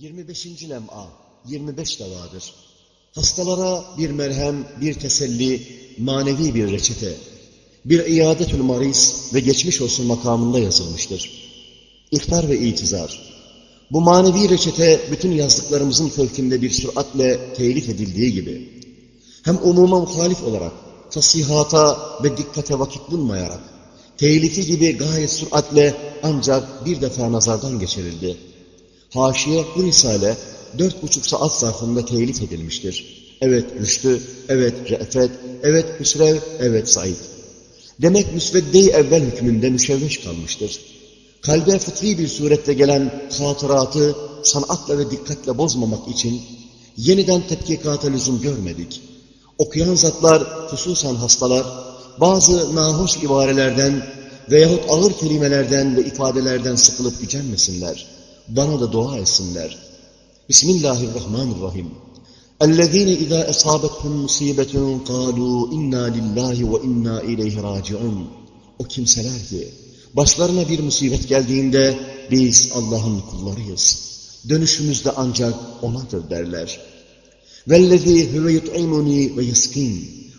25. lem'a, 25 davadır. Hastalara bir merhem, bir teselli, manevi bir reçete, bir iadetül maris ve geçmiş olsun makamında yazılmıştır. İhtar ve itizar. Bu manevi reçete bütün yazdıklarımızın fevkinde bir süratle telif edildiği gibi, hem umuma muhalif olarak, tasihata ve dikkate vakit bulmayarak, telifi gibi gayet süratle ancak bir defa nazardan geçirildi. Haşiye bu risale dört buçuk saat zarfında telif edilmiştir. Evet Rüştü, evet Re'fet, evet Hüsrev, evet Said. Demek müsvedde-i evvel hükmünde müşevveş kalmıştır. Kalbe fıtri bir surette gelen hatıratı sanatla ve dikkatle bozmamak için yeniden tetkikata lüzum görmedik. Okuyan zatlar, hususan hastalar, bazı nahoş ibarelerden veyahut ağır kelimelerden ve ifadelerden sıkılıp gücenmesinler Bana da dua etsinler. Bismillahirrahmanirrahim. اَلَّذ۪ينَ اِذَا اَصَابَتْهُمْ مُصِيبَةٌ قَالُوا اِنَّا لِلّٰهِ وَاِنَّا اِلَيْهِ رَاجِعُونَ O kimseler ki, başlarına bir musibet geldiğinde, biz Allah'ın kullarıyız. Dönüşümüz de ancak O'nadır derler. وَالَّذ۪ي هُوَ يُطْعِمُنِي وَيَسْقِينَ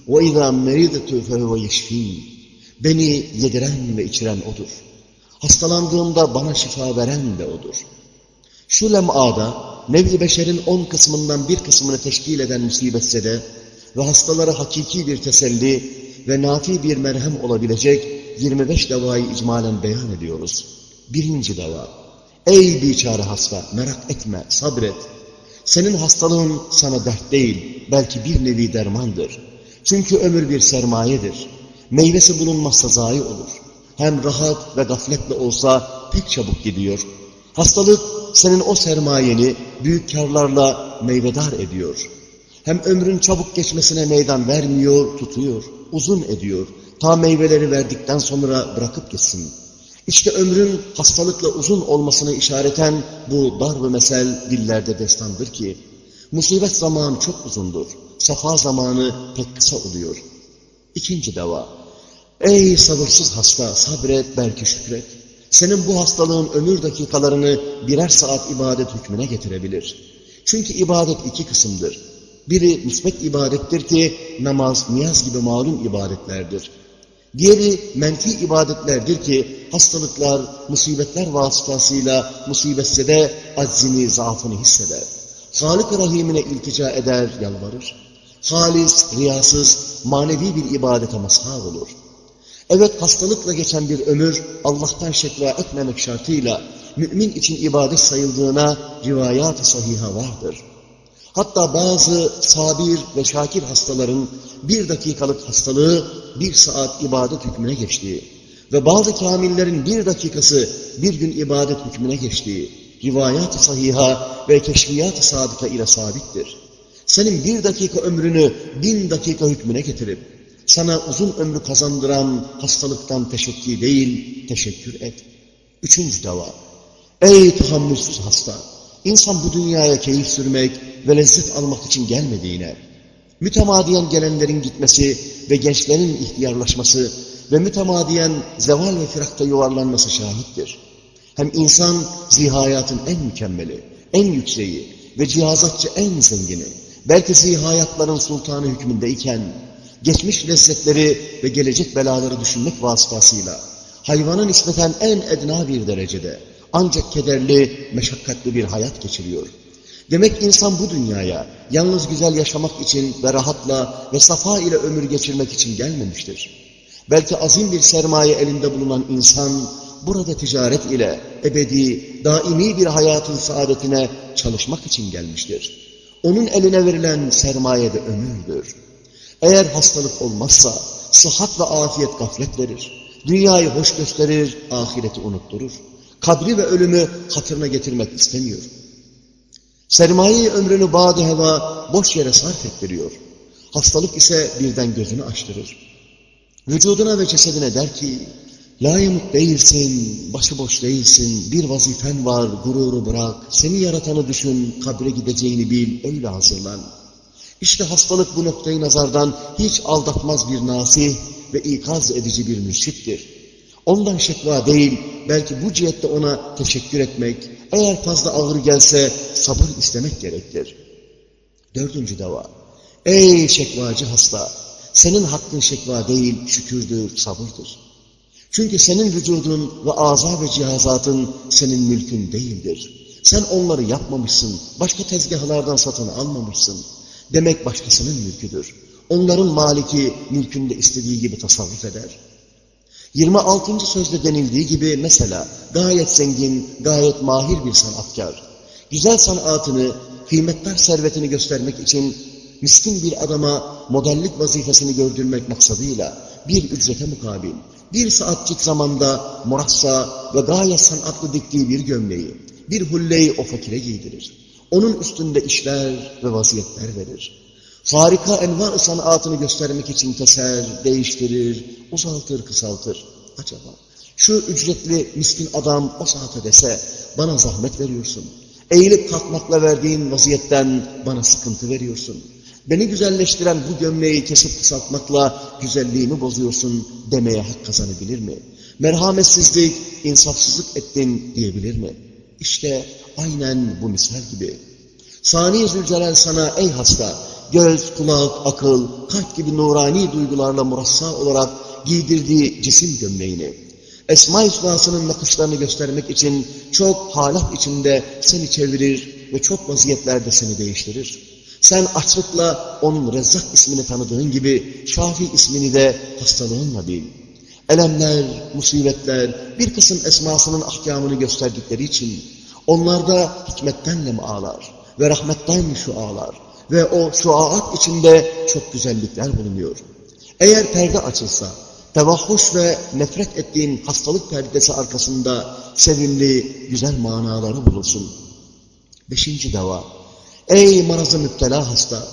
وَاِذَا مَرِضَتُ فَهُوَ يَشْف۪ينَ Beni yediren ve içiren O'dur. Hastalandığımda bana şifa veren de O'dur. Şu lem'ada nevi beşerin on kısmından bir kısmını teşkil eden musibetse de ve hastalara hakiki bir teselli ve nafi bir merhem olabilecek 25 davayı icmalen beyan ediyoruz. Birinci dava. Ey biçare hasta merak etme sabret. Senin hastalığın sana dert değil belki bir nevi dermandır. Çünkü ömür bir sermayedir. Meyvesi bulunmazsa zayi olur. Hem rahat ve gafletle olsa pek çabuk gidiyor. Hastalık senin o sermayeni büyük karlarla meyvedar ediyor. Hem ömrün çabuk geçmesine meydan vermiyor, tutuyor, uzun ediyor. Ta meyveleri verdikten sonra bırakıp gitsin. İşte ömrün hastalıkla uzun olmasını işareten bu dar ve mesel dillerde destandır ki, musibet zamanı çok uzundur, safa zamanı pek kısa oluyor. İkinci deva, ey sabırsız hasta sabret belki şükret. Senin bu hastalığın ömür dakikalarını birer saat ibadet hükmüne getirebilir. Çünkü ibadet iki kısımdır. Biri müsbet ibadettir ki namaz, niyaz gibi malum ibadetlerdir. Diğeri menfi ibadetlerdir ki hastalıklar, musibetler vasıtasıyla musibetse de aczini, zaafını hisseder. Halik-i Rahim'ine iltica eder, yalvarır. Halis, riyasız, manevi bir ibadete mazhar olur. Evet hastalıkla geçen bir ömür Allah'tan şekva etmemek şartıyla mümin için ibadet sayıldığına rivayat-ı sahiha vardır. Hatta bazı sabir ve şakir hastaların bir dakikalık hastalığı bir saat ibadet hükmüne geçtiği ve bazı kamillerin bir dakikası bir gün ibadet hükmüne geçtiği rivayat-ı sahiha ve keşfiyat-ı ile sabittir. Senin bir dakika ömrünü bin dakika hükmüne getirip sana uzun ömrü kazandıran hastalıktan teşekkür değil, teşekkür et. Üçüncü deva. Ey tahammülsüz hasta! İnsan bu dünyaya keyif sürmek ve lezzet almak için gelmediğine, mütemadiyen gelenlerin gitmesi ve gençlerin ihtiyarlaşması ve mütemadiyen zeval ve firakta yuvarlanması şahittir. Hem insan zihayatın en mükemmeli, en yükseği ve cihazatçı en zengini, belki zihayatların sultanı hükmündeyken, geçmiş lezzetleri ve gelecek belaları düşünmek vasıtasıyla, hayvanın nispeten en edna bir derecede, ancak kederli, meşakkatli bir hayat geçiriyor. Demek insan bu dünyaya yalnız güzel yaşamak için ve rahatla ve safa ile ömür geçirmek için gelmemiştir. Belki azim bir sermaye elinde bulunan insan burada ticaret ile ebedi, daimi bir hayatın saadetine çalışmak için gelmiştir. Onun eline verilen sermaye de ömürdür. Eğer hastalık olmazsa sıhhat ve afiyet gaflet verir. Dünyayı hoş gösterir, ahireti unutturur. Kabri ve ölümü hatırına getirmek istemiyor. Sermaye ömrünü bağdı heva boş yere sarf ettiriyor. Hastalık ise birden gözünü açtırır. Vücuduna ve cesedine der ki, layımık değilsin, başıboş değilsin, bir vazifen var, gururu bırak, seni yaratanı düşün, kabre gideceğini bil, öyle hazırlan. İşte hastalık bu noktayı nazardan hiç aldatmaz bir nasih ve ikaz edici bir mürşittir. Ondan şekva değil, belki bu cihette ona teşekkür etmek, Eğer fazla ağır gelse sabır istemek gerektir. Dördüncü deva. Ey şekvacı hasta! Senin hakkın şekva değil, şükürdür, sabırdır. Çünkü senin vücudun ve aza ve cihazatın senin mülkün değildir. Sen onları yapmamışsın, başka tezgahlardan satın almamışsın. Demek başkasının mülküdür. Onların maliki mülkünde istediği gibi tasarruf eder. 26. sözde denildiği gibi mesela gayet zengin, gayet mahir bir sanatkar, güzel sanatını, kıymetler servetini göstermek için miskin bir adama modellik vazifesini gördürmek maksadıyla bir ücrete mukabil, bir saatçik zamanda murassa ve gayet sanatlı diktiği bir gömleği, bir hulleyi o fakire giydirir. Onun üstünde işler ve vaziyetler verir. Harika envar sanatını göstermek için keser, değiştirir, uzaltır, kısaltır. Acaba şu ücretli miskin adam o saate dese bana zahmet veriyorsun. Eğilip kalkmakla verdiğin vaziyetten bana sıkıntı veriyorsun. Beni güzelleştiren bu gömleği kesip kısaltmakla güzelliğimi bozuyorsun demeye hak kazanabilir mi? Merhametsizlik, insafsızlık ettin diyebilir mi? İşte aynen bu misal gibi. Sani Zülcelal sana ey hasta, göz, kulak, akıl, kalp gibi nurani duygularla murassa olarak giydirdiği cisim gömleğini, Esma-i Hüsna'sının nakışlarını göstermek için çok halat içinde seni çevirir ve çok vaziyetlerde seni değiştirir. Sen açlıkla onun Rezzak ismini tanıdığın gibi Şafi ismini de hastalığınla bil. Elemler, musibetler, bir kısım esmasının ahkamını gösterdikleri için onlarda hikmetten lemalar ve rahmetten şu ağlar ve o şuaat içinde çok güzellikler bulunuyor. Eğer perde açılsa, tevahhuş ve nefret ettiğin hastalık perdesi arkasında sevimli, güzel manaları bulursun. Beşinci deva. Ey marazı müptela hasta!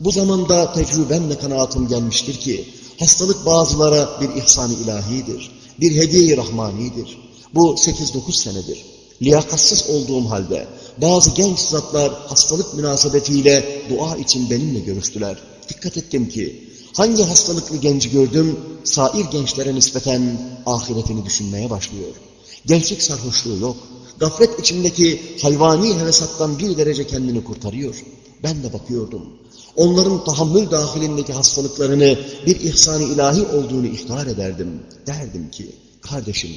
Bu zamanda tecrübemle kanaatim gelmiştir ki, hastalık bazılara bir ihsan-ı ilahidir, bir hediye-i rahmanidir. Bu sekiz dokuz senedir. Liyakatsız olduğum halde bazı genç zatlar hastalık münasebetiyle dua için benimle görüştüler. Dikkat ettim ki hangi hastalıklı genci gördüm sair gençlere nispeten ahiretini düşünmeye başlıyor. Gençlik sarhoşluğu yok. Gaflet içindeki hayvani hevesattan bir derece kendini kurtarıyor. Ben de bakıyordum. Onların tahammül dahilindeki hastalıklarını bir ihsan-ı ilahi olduğunu ihtar ederdim. Derdim ki, kardeşim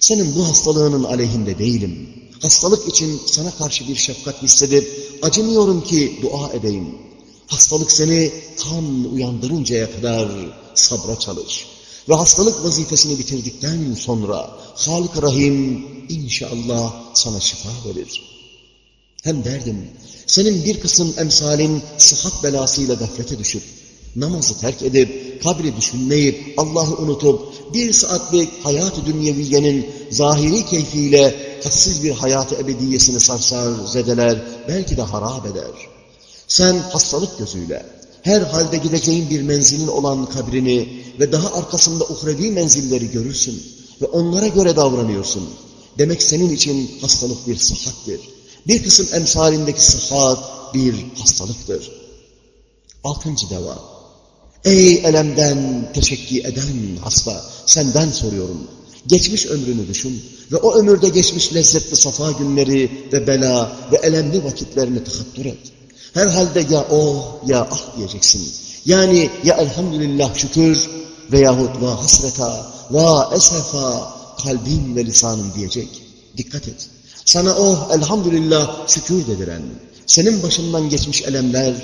senin bu hastalığının aleyhinde değilim. Hastalık için sana karşı bir şefkat hissedip acımıyorum ki dua edeyim. Hastalık seni tam uyandırıncaya kadar sabra çalış. Ve hastalık vazifesini bitirdikten sonra Halik Rahim inşallah sana şifa verir. Hem derdim, senin bir kısım emsalin sıhhat belasıyla gaflete düşüp, namazı terk edip, kabri düşünmeyip, Allah'ı unutup, bir saatlik hayat-ı dünyeviyenin zahiri keyfiyle tatsız bir hayat-ı ebediyesini sarsar, zedeler, belki de harap eder. Sen hastalık gözüyle, her halde gideceğin bir menzilin olan kabrini ve daha arkasında uhrevi menzilleri görürsün ve onlara göre davranıyorsun. Demek senin için hastalık bir sıhhattir. Bir kısım emsalindeki sıhhat bir hastalıktır. Altıncı deva. Ey elemden teşekki eden hasta, senden soruyorum. Geçmiş ömrünü düşün ve o ömürde geçmiş lezzetli safa günleri ve bela ve elemli vakitlerini tahattür et. Herhalde ya oh ya ah diyeceksin. Yani ya elhamdülillah şükür veyahut va hasreta va esefa kalbin ve lisanın diyecek. Dikkat et. Sana oh elhamdülillah şükür dediren, senin başından geçmiş elemler,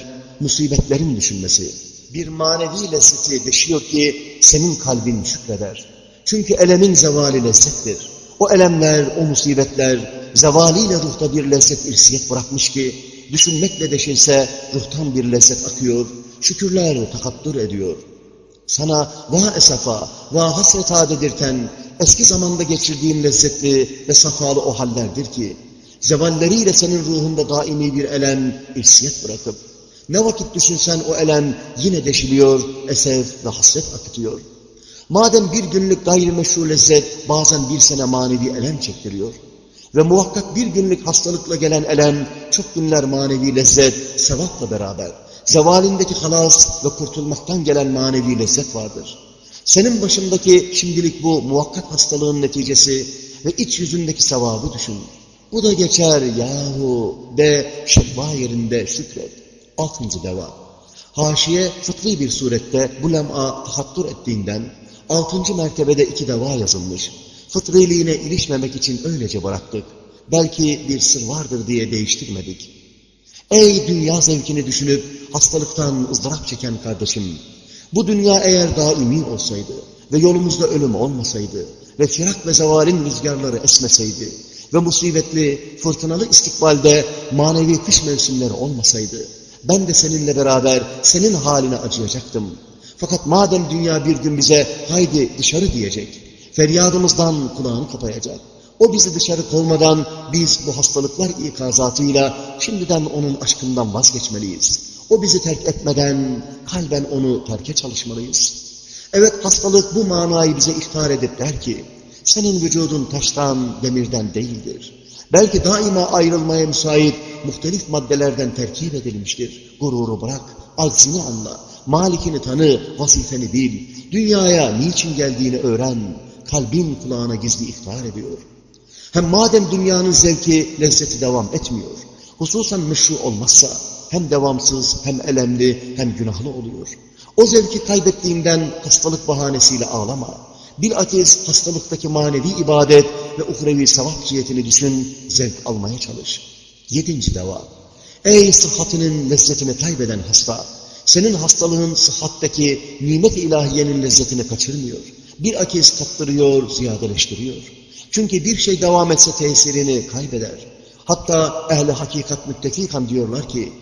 musibetlerin düşünmesi, bir manevi lezzeti deşiyor ki senin kalbin şükreder. Çünkü elemin zevali lezzettir. O elemler, o musibetler zevaliyle ruhta bir lezzet irsiyet bırakmış ki düşünmekle deşilse ruhtan bir lezzet akıyor, şükürler takattur ediyor. Sana va esafa, va hasreta dedirten eski zamanda geçirdiğim lezzetli ve safalı o hallerdir ki zevalleriyle senin ruhunda daimi bir elem, irsiyet bırakıp ne vakit düşünsen o elem yine deşiliyor, esef ve hasret akıtıyor. Madem bir günlük gayrimeşru lezzet bazen bir sene manevi elem çektiriyor ve muhakkak bir günlük hastalıkla gelen elem çok günler manevi lezzet, sevapla beraber zevalindeki halas ve kurtulmaktan gelen manevi lezzet vardır. Senin başındaki şimdilik bu muhakkak hastalığın neticesi ve iç yüzündeki sevabı düşün. Bu da geçer yahu de şekva yerinde şükret. Altıncı deva. Haşiye fıtri bir surette bu lem'a tahattur ettiğinden altıncı mertebede iki deva yazılmış. Fıtriliğine ilişmemek için öylece bıraktık. Belki bir sır vardır diye değiştirmedik. Ey dünya zevkini düşünüp hastalıktan ızdırap çeken kardeşim! Bu dünya eğer daimi olsaydı ve yolumuzda ölüm olmasaydı ve firak ve zevalin rüzgarları esmeseydi ve musibetli, fırtınalı istikbalde manevi kış mevsimleri olmasaydı, ben de seninle beraber senin haline acıyacaktım. Fakat madem dünya bir gün bize haydi dışarı diyecek, feryadımızdan kulağını kapayacak, o bizi dışarı kovmadan biz bu hastalıklar ikazatıyla şimdiden onun aşkından vazgeçmeliyiz. O bizi terk etmeden kalben onu terke çalışmalıyız. Evet hastalık bu manayı bize ihtar edip der ki, senin vücudun taştan, demirden değildir. Belki daima ayrılmaya müsait muhtelif maddelerden terkip edilmiştir. Gururu bırak, aczini anla, malikini tanı, vazifeni bil, dünyaya niçin geldiğini öğren, kalbin kulağına gizli ihtar ediyor. Hem madem dünyanın zevki, lezzeti devam etmiyor, hususan meşru olmazsa, hem devamsız, hem elemli, hem günahlı oluyor. O zevki kaybettiğinden hastalık bahanesiyle ağlama. Bilakis hastalıktaki manevi ibadet ve uhrevi sevap cihetini düşün, zevk almaya çalış. Yedinci deva. Ey sıhhatinin lezzetini kaybeden hasta! Senin hastalığın sıhhatteki nimet-i ilahiyenin lezzetini kaçırmıyor. Bir akis tattırıyor, ziyadeleştiriyor. Çünkü bir şey devam etse tesirini kaybeder. Hatta ehli hakikat müttefikan diyorlar ki,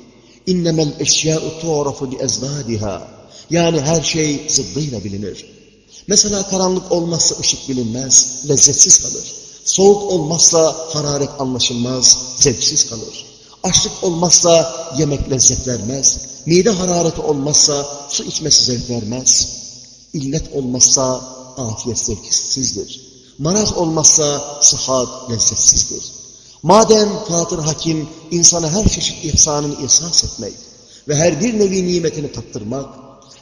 eşyâ'u tuğrafu li ezdâdiha. Yani her şey zıddıyla bilinir. Mesela karanlık olmazsa ışık bilinmez, lezzetsiz kalır. Soğuk olmazsa hararet anlaşılmaz, zevksiz kalır. Açlık olmazsa yemek lezzet vermez. Mide harareti olmazsa su içmesi zevk vermez. İllet olmazsa afiyet zevksizdir. Maraz olmazsa sıhhat lezzetsizdir. Madem Fatır Hakim insana her çeşit ihsanını ihsas etmek ve her bir nevi nimetini tattırmak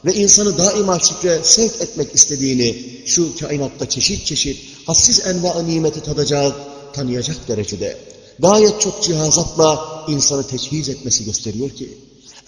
ve insanı daima şükre sevk etmek istediğini şu kainatta çeşit çeşit hassiz enva nimeti tadacak, tanıyacak derecede gayet çok cihazatla insanı teçhiz etmesi gösteriyor ki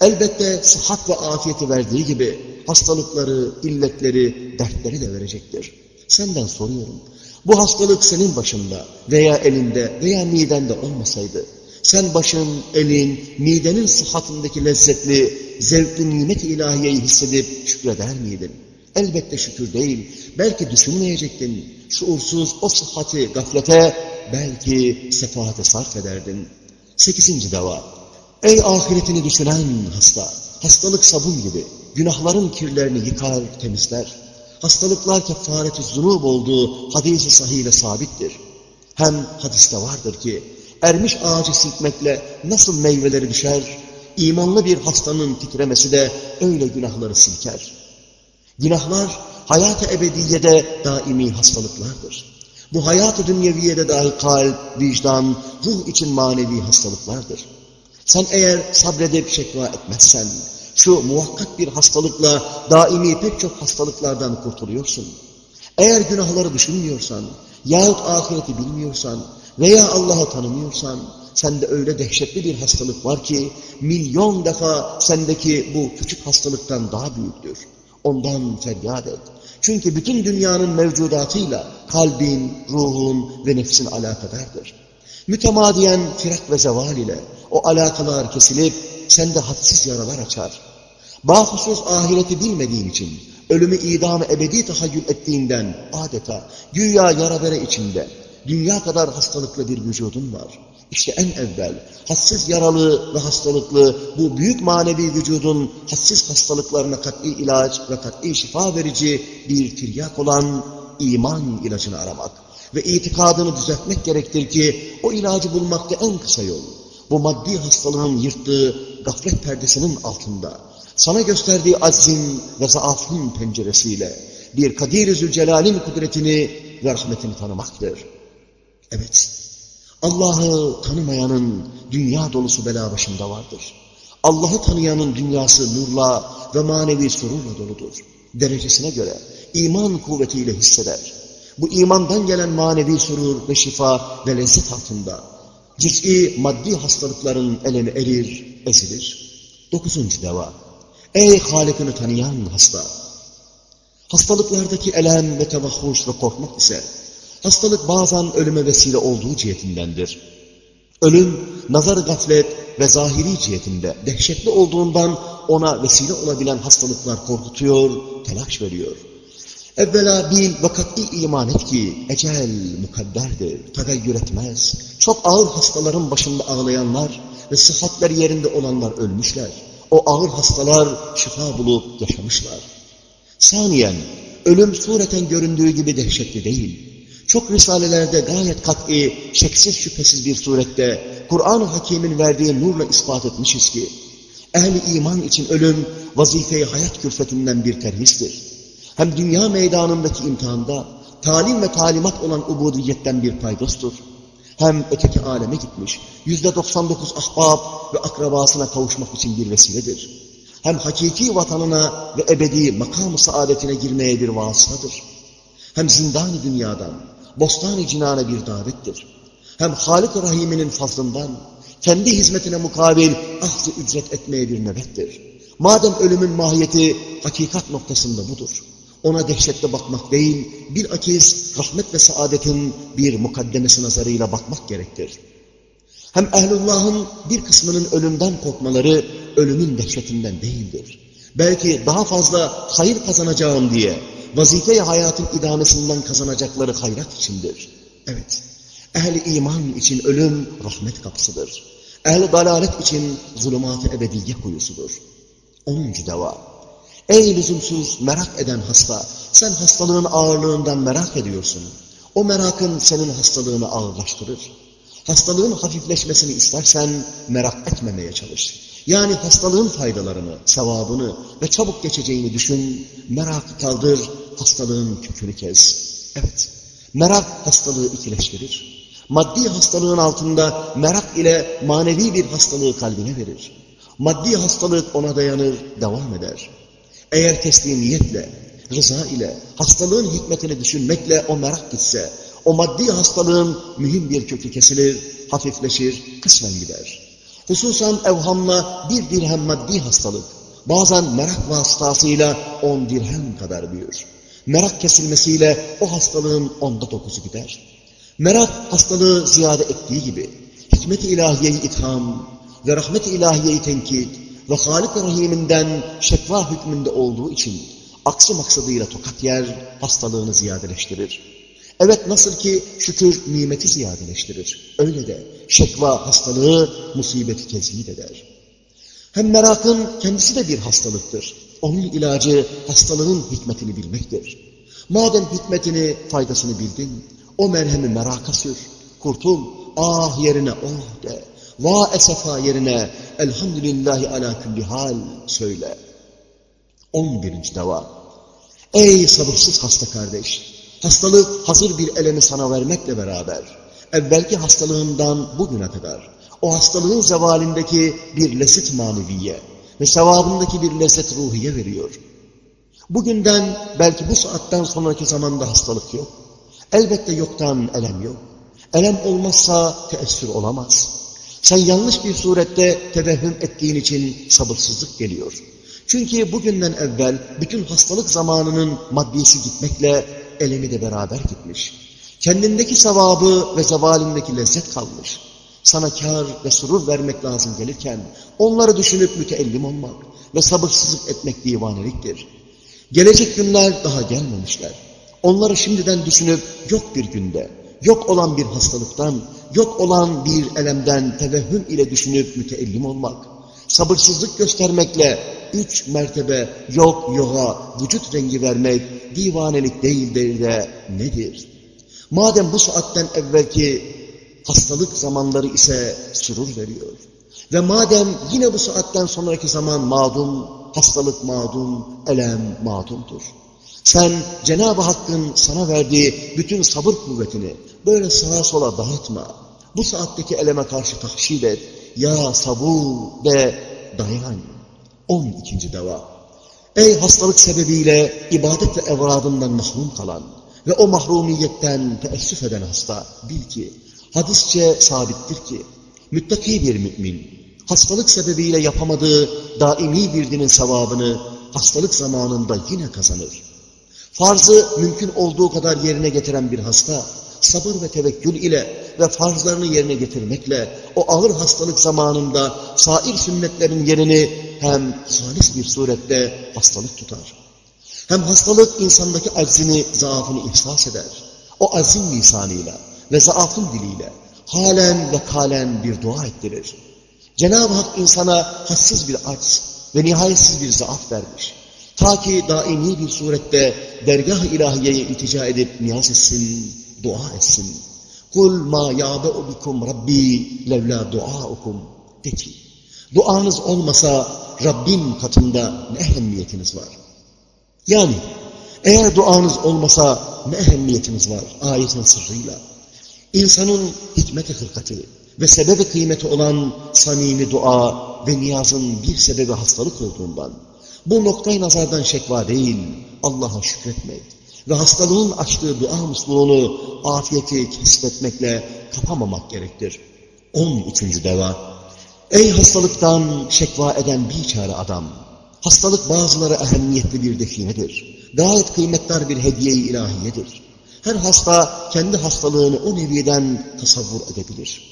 elbette sıhhat ve afiyeti verdiği gibi hastalıkları, illetleri, dertleri de verecektir. Senden soruyorum. Bu hastalık senin başında veya elinde veya midende olmasaydı sen başın, elin, midenin sıhhatindeki lezzetli, zevkli nimet-i ilahiyeyi hissedip şükreder miydin? Elbette şükür değil. Belki düşünmeyecektin. Şuursuz o sıhhati gaflete, belki sefahate sarf ederdin. Sekizinci deva. Ey ahiretini düşünen hasta! Hastalık sabun gibi. Günahların kirlerini yıkar, temizler. Hastalıklar kefareti zunub olduğu hadisi sahiyle sabittir. Hem hadiste vardır ki, ermiş ağacı silkmekle nasıl meyveleri düşer, imanlı bir hastanın titremesi de öyle günahları silker. Günahlar hayat-ı ebediyede daimi hastalıklardır. Bu hayat-ı dünyeviyede dahi kalp, vicdan, ruh için manevi hastalıklardır. Sen eğer sabredip şekva etmezsen, şu muhakkak bir hastalıkla daimi pek çok hastalıklardan kurtuluyorsun. Eğer günahları düşünmüyorsan, yahut ahireti bilmiyorsan veya Allah'ı tanımıyorsan, sende öyle dehşetli bir hastalık var ki, milyon defa sendeki bu küçük hastalıktan daha büyüktür. Ondan feryat et. Çünkü bütün dünyanın mevcudatıyla kalbin, ruhun ve nefsin alakadardır. Mütemadiyen firak ve zeval ile o alakalar kesilip sende hadsiz yaralar açar. Bahusuz ahireti bilmediğin için ölümü idamı ebedi tahayyül ettiğinden adeta güya yara bere içinde dünya kadar hastalıklı bir vücudun var. İşte en evvel hassiz yaralı ve hastalıklı bu büyük manevi vücudun hassiz hastalıklarına kat'i ilaç ve kat'i şifa verici bir tiryak olan iman ilacını aramak ve itikadını düzeltmek gerektir ki o ilacı bulmakta en kısa yol. Bu maddi hastalığın yırttığı gaflet perdesinin altında sana gösterdiği azim ve zaafın penceresiyle bir Kadir-i Zülcelal'in kudretini ve rahmetini tanımaktır. Evet, Allah'ı tanımayanın dünya dolusu bela başında vardır. Allah'ı tanıyanın dünyası nurla ve manevi sururla doludur. Derecesine göre iman kuvvetiyle hisseder. Bu imandan gelen manevi surur ve şifa ve lezzet altında Cüz'i maddi hastalıkların elemi erir, ezilir. Dokuzuncu deva. Ey Halik'ini tanıyan hasta! Hastalıklardaki elem ve tevahhuş ve korkmak ise hastalık bazen ölüme vesile olduğu cihetindendir. Ölüm, nazar gaflet ve zahiri cihetinde dehşetli olduğundan ona vesile olabilen hastalıklar korkutuyor, telaş veriyor. Evvela bil ve kat'i iman et ki ecel mukadderdir, tegayyür etmez. Çok ağır hastaların başında ağlayanlar ve sıhhatleri yerinde olanlar ölmüşler. O ağır hastalar şifa bulup yaşamışlar. Saniyen, ölüm sureten göründüğü gibi dehşetli değil. Çok risalelerde gayet kat'i, şeksiz şüphesiz bir surette Kur'an-ı Hakim'in verdiği nurla ispat etmişiz ki, ehli iman için ölüm vazife-i hayat külfetinden bir terhistir. Hem dünya meydanındaki imtihanda talim ve talimat olan ubudiyetten bir paydostur. Hem öteki aleme gitmiş, yüzde 99 ahbab ve akrabasına kavuşmak için bir vesiledir. Hem hakiki vatanına ve ebedi makam-ı saadetine girmeye bir vasıtadır. Hem zindan-ı dünyadan, bostan-ı cinane bir davettir. Hem Halik-i Rahim'inin fazlından, kendi hizmetine mukabil ahz ücret etmeye bir nöbettir. Madem ölümün mahiyeti hakikat noktasında budur. Ona dehşetle bakmak değil, bir akiz rahmet ve saadetin bir mukaddemesi nazarıyla bakmak gerektir. Hem ehlullahın bir kısmının ölümden korkmaları ölümün dehşetinden değildir. Belki daha fazla hayır kazanacağım diye vazife-i hayatın idamesinden kazanacakları hayrat içindir. Evet, ehli iman için ölüm rahmet kapısıdır. Ehli dalalet için zulümat-ı ebediye kuyusudur. Onuncu deva. Ey lüzumsuz merak eden hasta, sen hastalığın ağırlığından merak ediyorsun. O merakın senin hastalığını ağırlaştırır. Hastalığın hafifleşmesini istersen merak etmemeye çalış. Yani hastalığın faydalarını, sevabını ve çabuk geçeceğini düşün, merakı kaldır, hastalığın kökünü kes. Evet, merak hastalığı ikileştirir. Maddi hastalığın altında merak ile manevi bir hastalığı kalbine verir. Maddi hastalık ona dayanır, devam eder. Eğer teslimiyetle, rıza ile, hastalığın hikmetini düşünmekle o merak gitse, o maddi hastalığın mühim bir kökü kesilir, hafifleşir, kısmen gider. Hususan evhamla bir dirhem maddi hastalık, bazen merak vasıtasıyla on dirhem kadar büyür. Merak kesilmesiyle o hastalığın onda dokuzu gider. Merak hastalığı ziyade ettiği gibi, hikmet-i ilahiyeyi itham ve rahmet-i ilahiyeyi tenkit ve Halik-i Rahim'inden şekva hükmünde olduğu için aksi maksadıyla tokat yer, hastalığını ziyadeleştirir. Evet nasıl ki şükür nimeti ziyadeleştirir. Öyle de şekva hastalığı musibeti tezhid eder. Hem merakın kendisi de bir hastalıktır. Onun ilacı hastalığın hikmetini bilmektir. Madem hikmetini, faydasını bildin, o merhemi meraka sür, kurtul, ah yerine oh de, va esefa yerine elhamdülillahi ala külli hal söyle. 11. deva. Ey sabırsız hasta kardeş! Hastalık hazır bir elemi sana vermekle beraber, evvelki hastalığından bugüne kadar, o hastalığın zevalindeki bir lezzet maneviye ve sevabındaki bir lezzet ruhiye veriyor. Bugünden belki bu saatten sonraki zamanda hastalık yok. Elbette yoktan elem yok. Elem olmazsa teessür olamaz. Sen yanlış bir surette tevehhüm ettiğin için sabırsızlık geliyor. Çünkü bugünden evvel bütün hastalık zamanının maddesi gitmekle elemi de beraber gitmiş. Kendindeki sevabı ve zevalindeki lezzet kalmış. Sana kar ve surur vermek lazım gelirken onları düşünüp müteellim olmak ve sabırsızlık etmek divaneliktir. Gelecek günler daha gelmemişler. Onları şimdiden düşünüp yok bir günde, yok olan bir hastalıktan, yok olan bir elemden tevehhüm ile düşünüp müteellim olmak, sabırsızlık göstermekle üç mertebe yok yoğa vücut rengi vermek divanelik değildir de nedir? Madem bu saatten evvelki hastalık zamanları ise sürur veriyor ve madem yine bu saatten sonraki zaman mağdum, hastalık mağdum, elem mağdumdur. Sen Cenab-ı Hakk'ın sana verdiği bütün sabır kuvvetini böyle sağa sola dağıtma. Bu saatteki eleme karşı tahşil et. Ya sabur de dayan. 12. deva. Ey hastalık sebebiyle ibadet ve evradından mahrum kalan ve o mahrumiyetten teessüf eden hasta bil ki Hadisçe sabittir ki, müttaki bir mümin, hastalık sebebiyle yapamadığı daimi bir dinin sevabını hastalık zamanında yine kazanır. Farzı mümkün olduğu kadar yerine getiren bir hasta, sabır ve tevekkül ile ve farzlarını yerine getirmekle o ağır hastalık zamanında sair sünnetlerin yerini hem halis bir surette hastalık tutar. Hem hastalık insandaki aczini, zaafını ihsas eder. O azim lisanıyla ve zaafın diliyle halen ve kalen bir dua ettirir. Cenab-ı Hak insana hassiz bir aç ve nihayetsiz bir zaaf vermiş. Ta ki daimi bir surette dergah-ı ilahiyeye iltica edip niyaz etsin, dua etsin. Kul ma yâbe'u bikum rabbi levlâ duaukum. De ki, duanız olmasa Rabbim katında ne ehemmiyetiniz var? Yani eğer duanız olmasa ne ehemmiyetiniz var ayetin sırrıyla? İnsanın hikmet-i hırkati ve sebebi kıymeti olan samimi dua ve niyazın bir sebebi hastalık olduğundan bu noktayı nazardan şekva değil, Allah'a şükretmek ve hastalığın açtığı dua musluğunu afiyeti kesbetmekle kapamamak gerektir. 13. deva Ey hastalıktan şekva eden bir çare adam! Hastalık bazıları ehemmiyetli bir definedir. Gayet kıymetli bir hediye-i ilahiyedir. Her hasta kendi hastalığını o neviden tasavvur edebilir.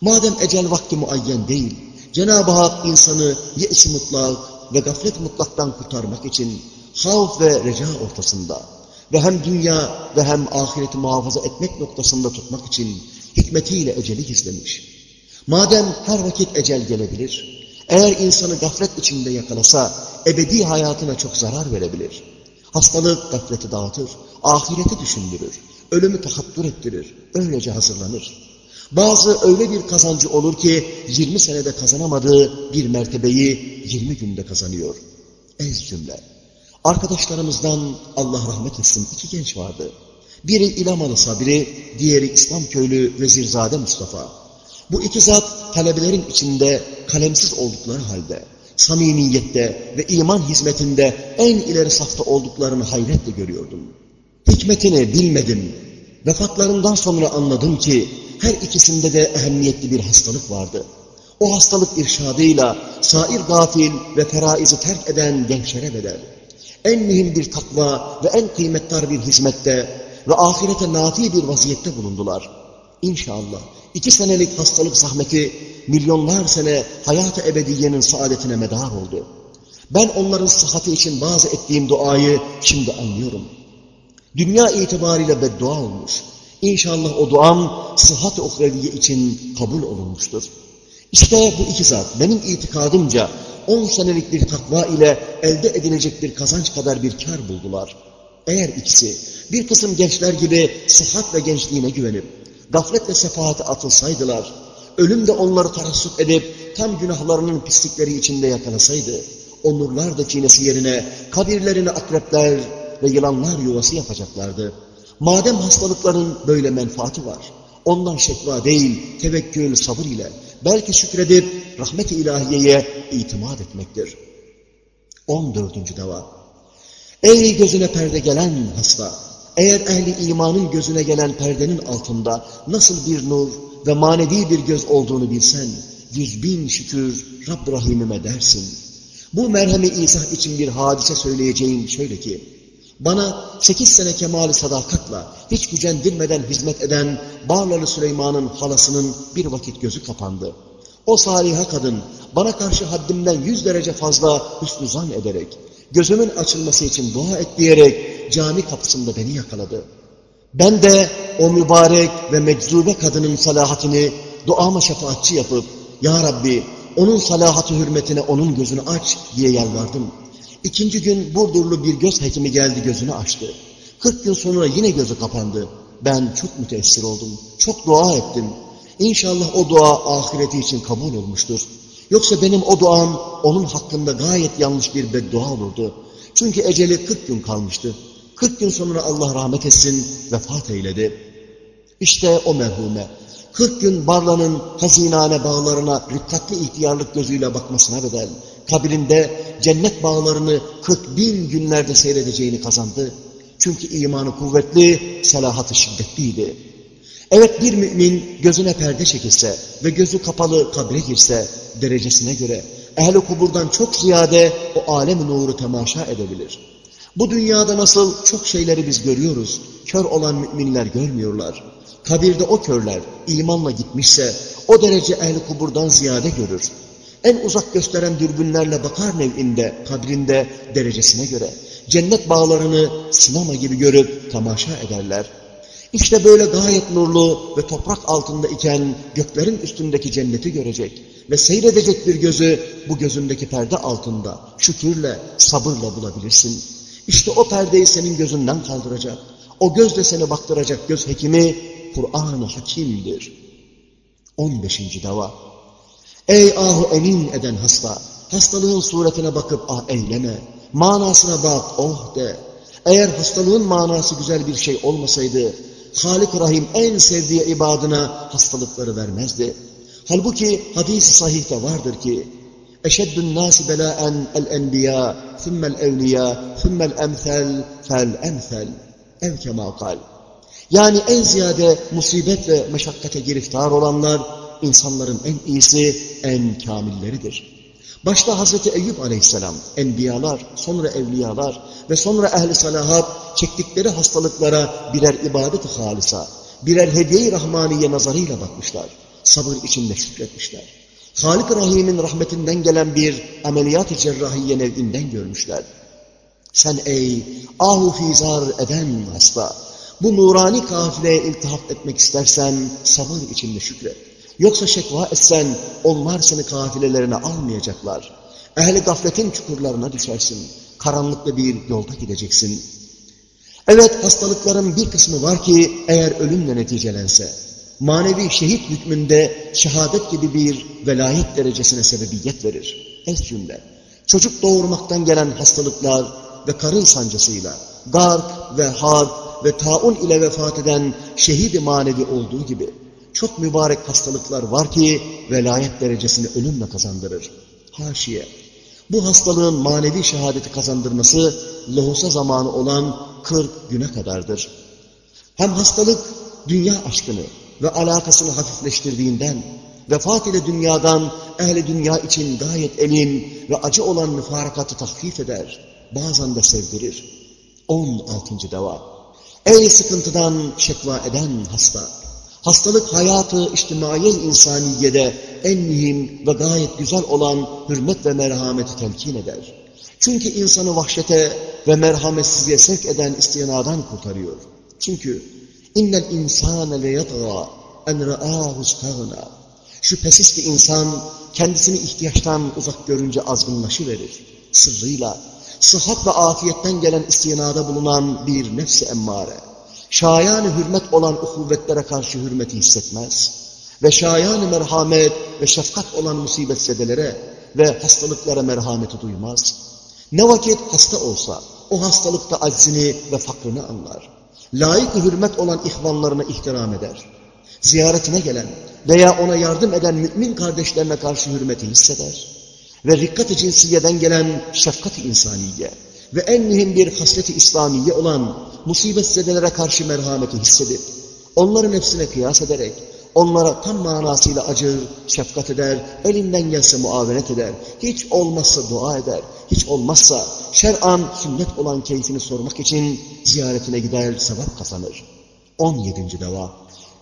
Madem ecel vakti muayyen değil, Cenab-ı Hak insanı ye'si mutlak ve gaflet mutlaktan kurtarmak için havf ve reca ortasında ve hem dünya ve hem ahireti muhafaza etmek noktasında tutmak için hikmetiyle eceli gizlemiş. Madem her vakit ecel gelebilir, eğer insanı gaflet içinde yakalasa ebedi hayatına çok zarar verebilir. Hastalık gafleti dağıtır, ahireti düşündürür, ölümü tahattür ettirir, öylece hazırlanır. Bazı öyle bir kazancı olur ki 20 senede kazanamadığı bir mertebeyi 20 günde kazanıyor. Ez cümle. Arkadaşlarımızdan Allah rahmet etsin iki genç vardı. Biri İlamalı Sabri, diğeri İslam köylü Vezirzade Mustafa. Bu iki zat talebelerin içinde kalemsiz oldukları halde, samimiyette ve iman hizmetinde en ileri safta olduklarını hayretle görüyordum. Hikmetini bilmedim. Vefatlarından sonra anladım ki her ikisinde de ehemmiyetli bir hastalık vardı. O hastalık irşadıyla sair gafil ve feraizi terk eden gençlere bedel. En mühim bir takva ve en kıymetli bir hizmette ve ahirete nafi bir vaziyette bulundular. İnşallah iki senelik hastalık zahmeti milyonlar sene hayat-ı ebediyenin saadetine medar oldu. Ben onların sıhhati için bazı ettiğim duayı şimdi anlıyorum. Dünya itibariyle beddua olmuş. İnşallah o duam sıhhat-ı uhreviye için kabul olunmuştur. İşte bu iki zat benim itikadımca on senelik bir takva ile elde edilecek bir kazanç kadar bir kar buldular. Eğer ikisi bir kısım gençler gibi sıhhat ve gençliğine güvenip gaflet ve sefahate atılsaydılar, ölüm de onları tarassut edip tam günahlarının pislikleri içinde yakalasaydı, o nurlar da çiğnesi yerine kabirlerine akrepler ve yılanlar yuvası yapacaklardı. Madem hastalıkların böyle menfaati var, ondan şekva değil, tevekkül, sabır ile belki şükredip rahmet-i ilahiyeye itimat etmektir. 14. deva Ey gözüne perde gelen hasta! Eğer ehli imanın gözüne gelen perdenin altında nasıl bir nur ve manevi bir göz olduğunu bilsen, yüz bin şükür Rabb Rahimime dersin. Bu merhemi izah için bir hadise söyleyeceğim şöyle ki, bana sekiz sene kemali sadakatla, hiç gücendirmeden hizmet eden Barlalı Süleyman'ın halasının bir vakit gözü kapandı. O saliha kadın bana karşı haddimden yüz derece fazla hüsnü zan ederek, gözümün açılması için dua et diyerek cami kapısında beni yakaladı. Ben de o mübarek ve meczube kadının salahatini duama şefaatçi yapıp, Ya Rabbi onun salahatı hürmetine onun gözünü aç diye yalvardım. İkinci gün Burdurlu bir göz hekimi geldi gözünü açtı. Kırk gün sonra yine gözü kapandı. Ben çok müteessir oldum. Çok dua ettim. İnşallah o dua ahireti için kabul olmuştur. Yoksa benim o duam onun hakkında gayet yanlış bir beddua olurdu. Çünkü eceli 40 gün kalmıştı. 40 gün sonra Allah rahmet etsin vefat eyledi. İşte o merhume. 40 gün Barla'nın hazinane bağlarına rikkatli ihtiyarlık gözüyle bakmasına bedel, kabirinde cennet bağlarını 40 bin günlerde seyredeceğini kazandı. Çünkü imanı kuvvetli, selahatı şiddetliydi. Evet bir mümin gözüne perde çekilse ve gözü kapalı kabre girse derecesine göre ehli kuburdan çok ziyade o alem nuru temaşa edebilir. Bu dünyada nasıl çok şeyleri biz görüyoruz, kör olan müminler görmüyorlar. Kabirde o körler imanla gitmişse o derece ehli kuburdan ziyade görür. En uzak gösteren dürbünlerle bakar nevinde, kabrinde derecesine göre. Cennet bağlarını sinema gibi görüp tamaşa ederler. İşte böyle gayet nurlu ve toprak altında iken göklerin üstündeki cenneti görecek ve seyredecek bir gözü bu gözündeki perde altında şükürle, sabırla bulabilirsin. İşte o perdeyi senin gözünden kaldıracak. O gözle seni baktıracak göz hekimi Kur'an-ı Hakim'dir. 15. dava. Ey ahu emin eden hasta, hastalığın suretine bakıp ah eyleme, manasına bak oh de. Eğer hastalığın manası güzel bir şey olmasaydı, Halik Rahim en sevdiği ibadına hastalıkları vermezdi. Halbuki hadis-i sahihte vardır ki, eşeddün nâsi belâen el-enbiyâ, thummel evliyâ, thummel emthel, fel emthel, ev kemâ kal. Yani en ziyade musibet ve meşakkate giriftar olanlar, insanların en iyisi, en kamilleridir. Başta Hazreti Eyüp aleyhisselam, enbiyalar, sonra evliyalar ve sonra ehli salahat çektikleri hastalıklara birer ibadet-i halisa, birer hediye-i rahmaniye nazarıyla bakmışlar. Sabır içinde şükretmişler. Halik Rahim'in rahmetinden gelen bir ameliyat-ı cerrahiye nev'inden görmüşler. Sen ey ahu fizar eden hasta, bu nurani kafileye iltihap etmek istersen sabır içinde şükret. Yoksa şekva etsen onlar seni kafilelerine almayacaklar. Ehli gafletin çukurlarına düşersin. Karanlıklı bir yolda gideceksin. Evet hastalıkların bir kısmı var ki eğer ölümle neticelense, manevi şehit hükmünde şehadet gibi bir velayet derecesine sebebiyet verir. Ez cümle. Çocuk doğurmaktan gelen hastalıklar ve karın sancısıyla, gark ve harp ve taun ile vefat eden şehidi manevi olduğu gibi çok mübarek hastalıklar var ki velayet derecesini ölümle kazandırır. Haşiye. Bu hastalığın manevi şehadeti kazandırması lohusa zamanı olan 40 güne kadardır. Hem hastalık dünya aşkını ve alakasını hafifleştirdiğinden vefat ile dünyadan ehli dünya için gayet elim ve acı olan müfarakatı tahfif eder. Bazen de sevdirir. 16. deva. Ey sıkıntıdan şekva eden hasta! Hastalık hayatı içtimai insaniyede en mühim ve gayet güzel olan hürmet ve merhameti telkin eder. Çünkü insanı vahşete ve merhametsizliğe sevk eden istinadan kurtarıyor. Çünkü innel insane le yatğa en ra'ahu stagna. Şüphesiz ki insan kendisini ihtiyaçtan uzak görünce azgınlaşıverir. Sırrıyla, sıhhat ve afiyetten gelen istinada bulunan bir nefsi emmare şayan hürmet olan uhuvvetlere karşı hürmeti hissetmez ve şayan merhamet ve şefkat olan musibet sedelere ve hastalıklara merhameti duymaz. Ne vakit hasta olsa o hastalıkta aczini ve fakrını anlar. Layık hürmet olan ihvanlarına ihtiram eder. Ziyaretine gelen veya ona yardım eden mümin kardeşlerine karşı hürmeti hisseder. Ve rikkat-ı cinsiyeden gelen şefkat-ı insaniye ve en mühim bir hasleti İslamiye olan musibet zedelere karşı merhameti hissedip, onların hepsine kıyas ederek, onlara tam manasıyla acır, şefkat eder, elinden gelse muavenet eder, hiç olmazsa dua eder, hiç olmazsa şer'an sünnet olan keyfini sormak için ziyaretine gider, sevap kazanır. 17. deva.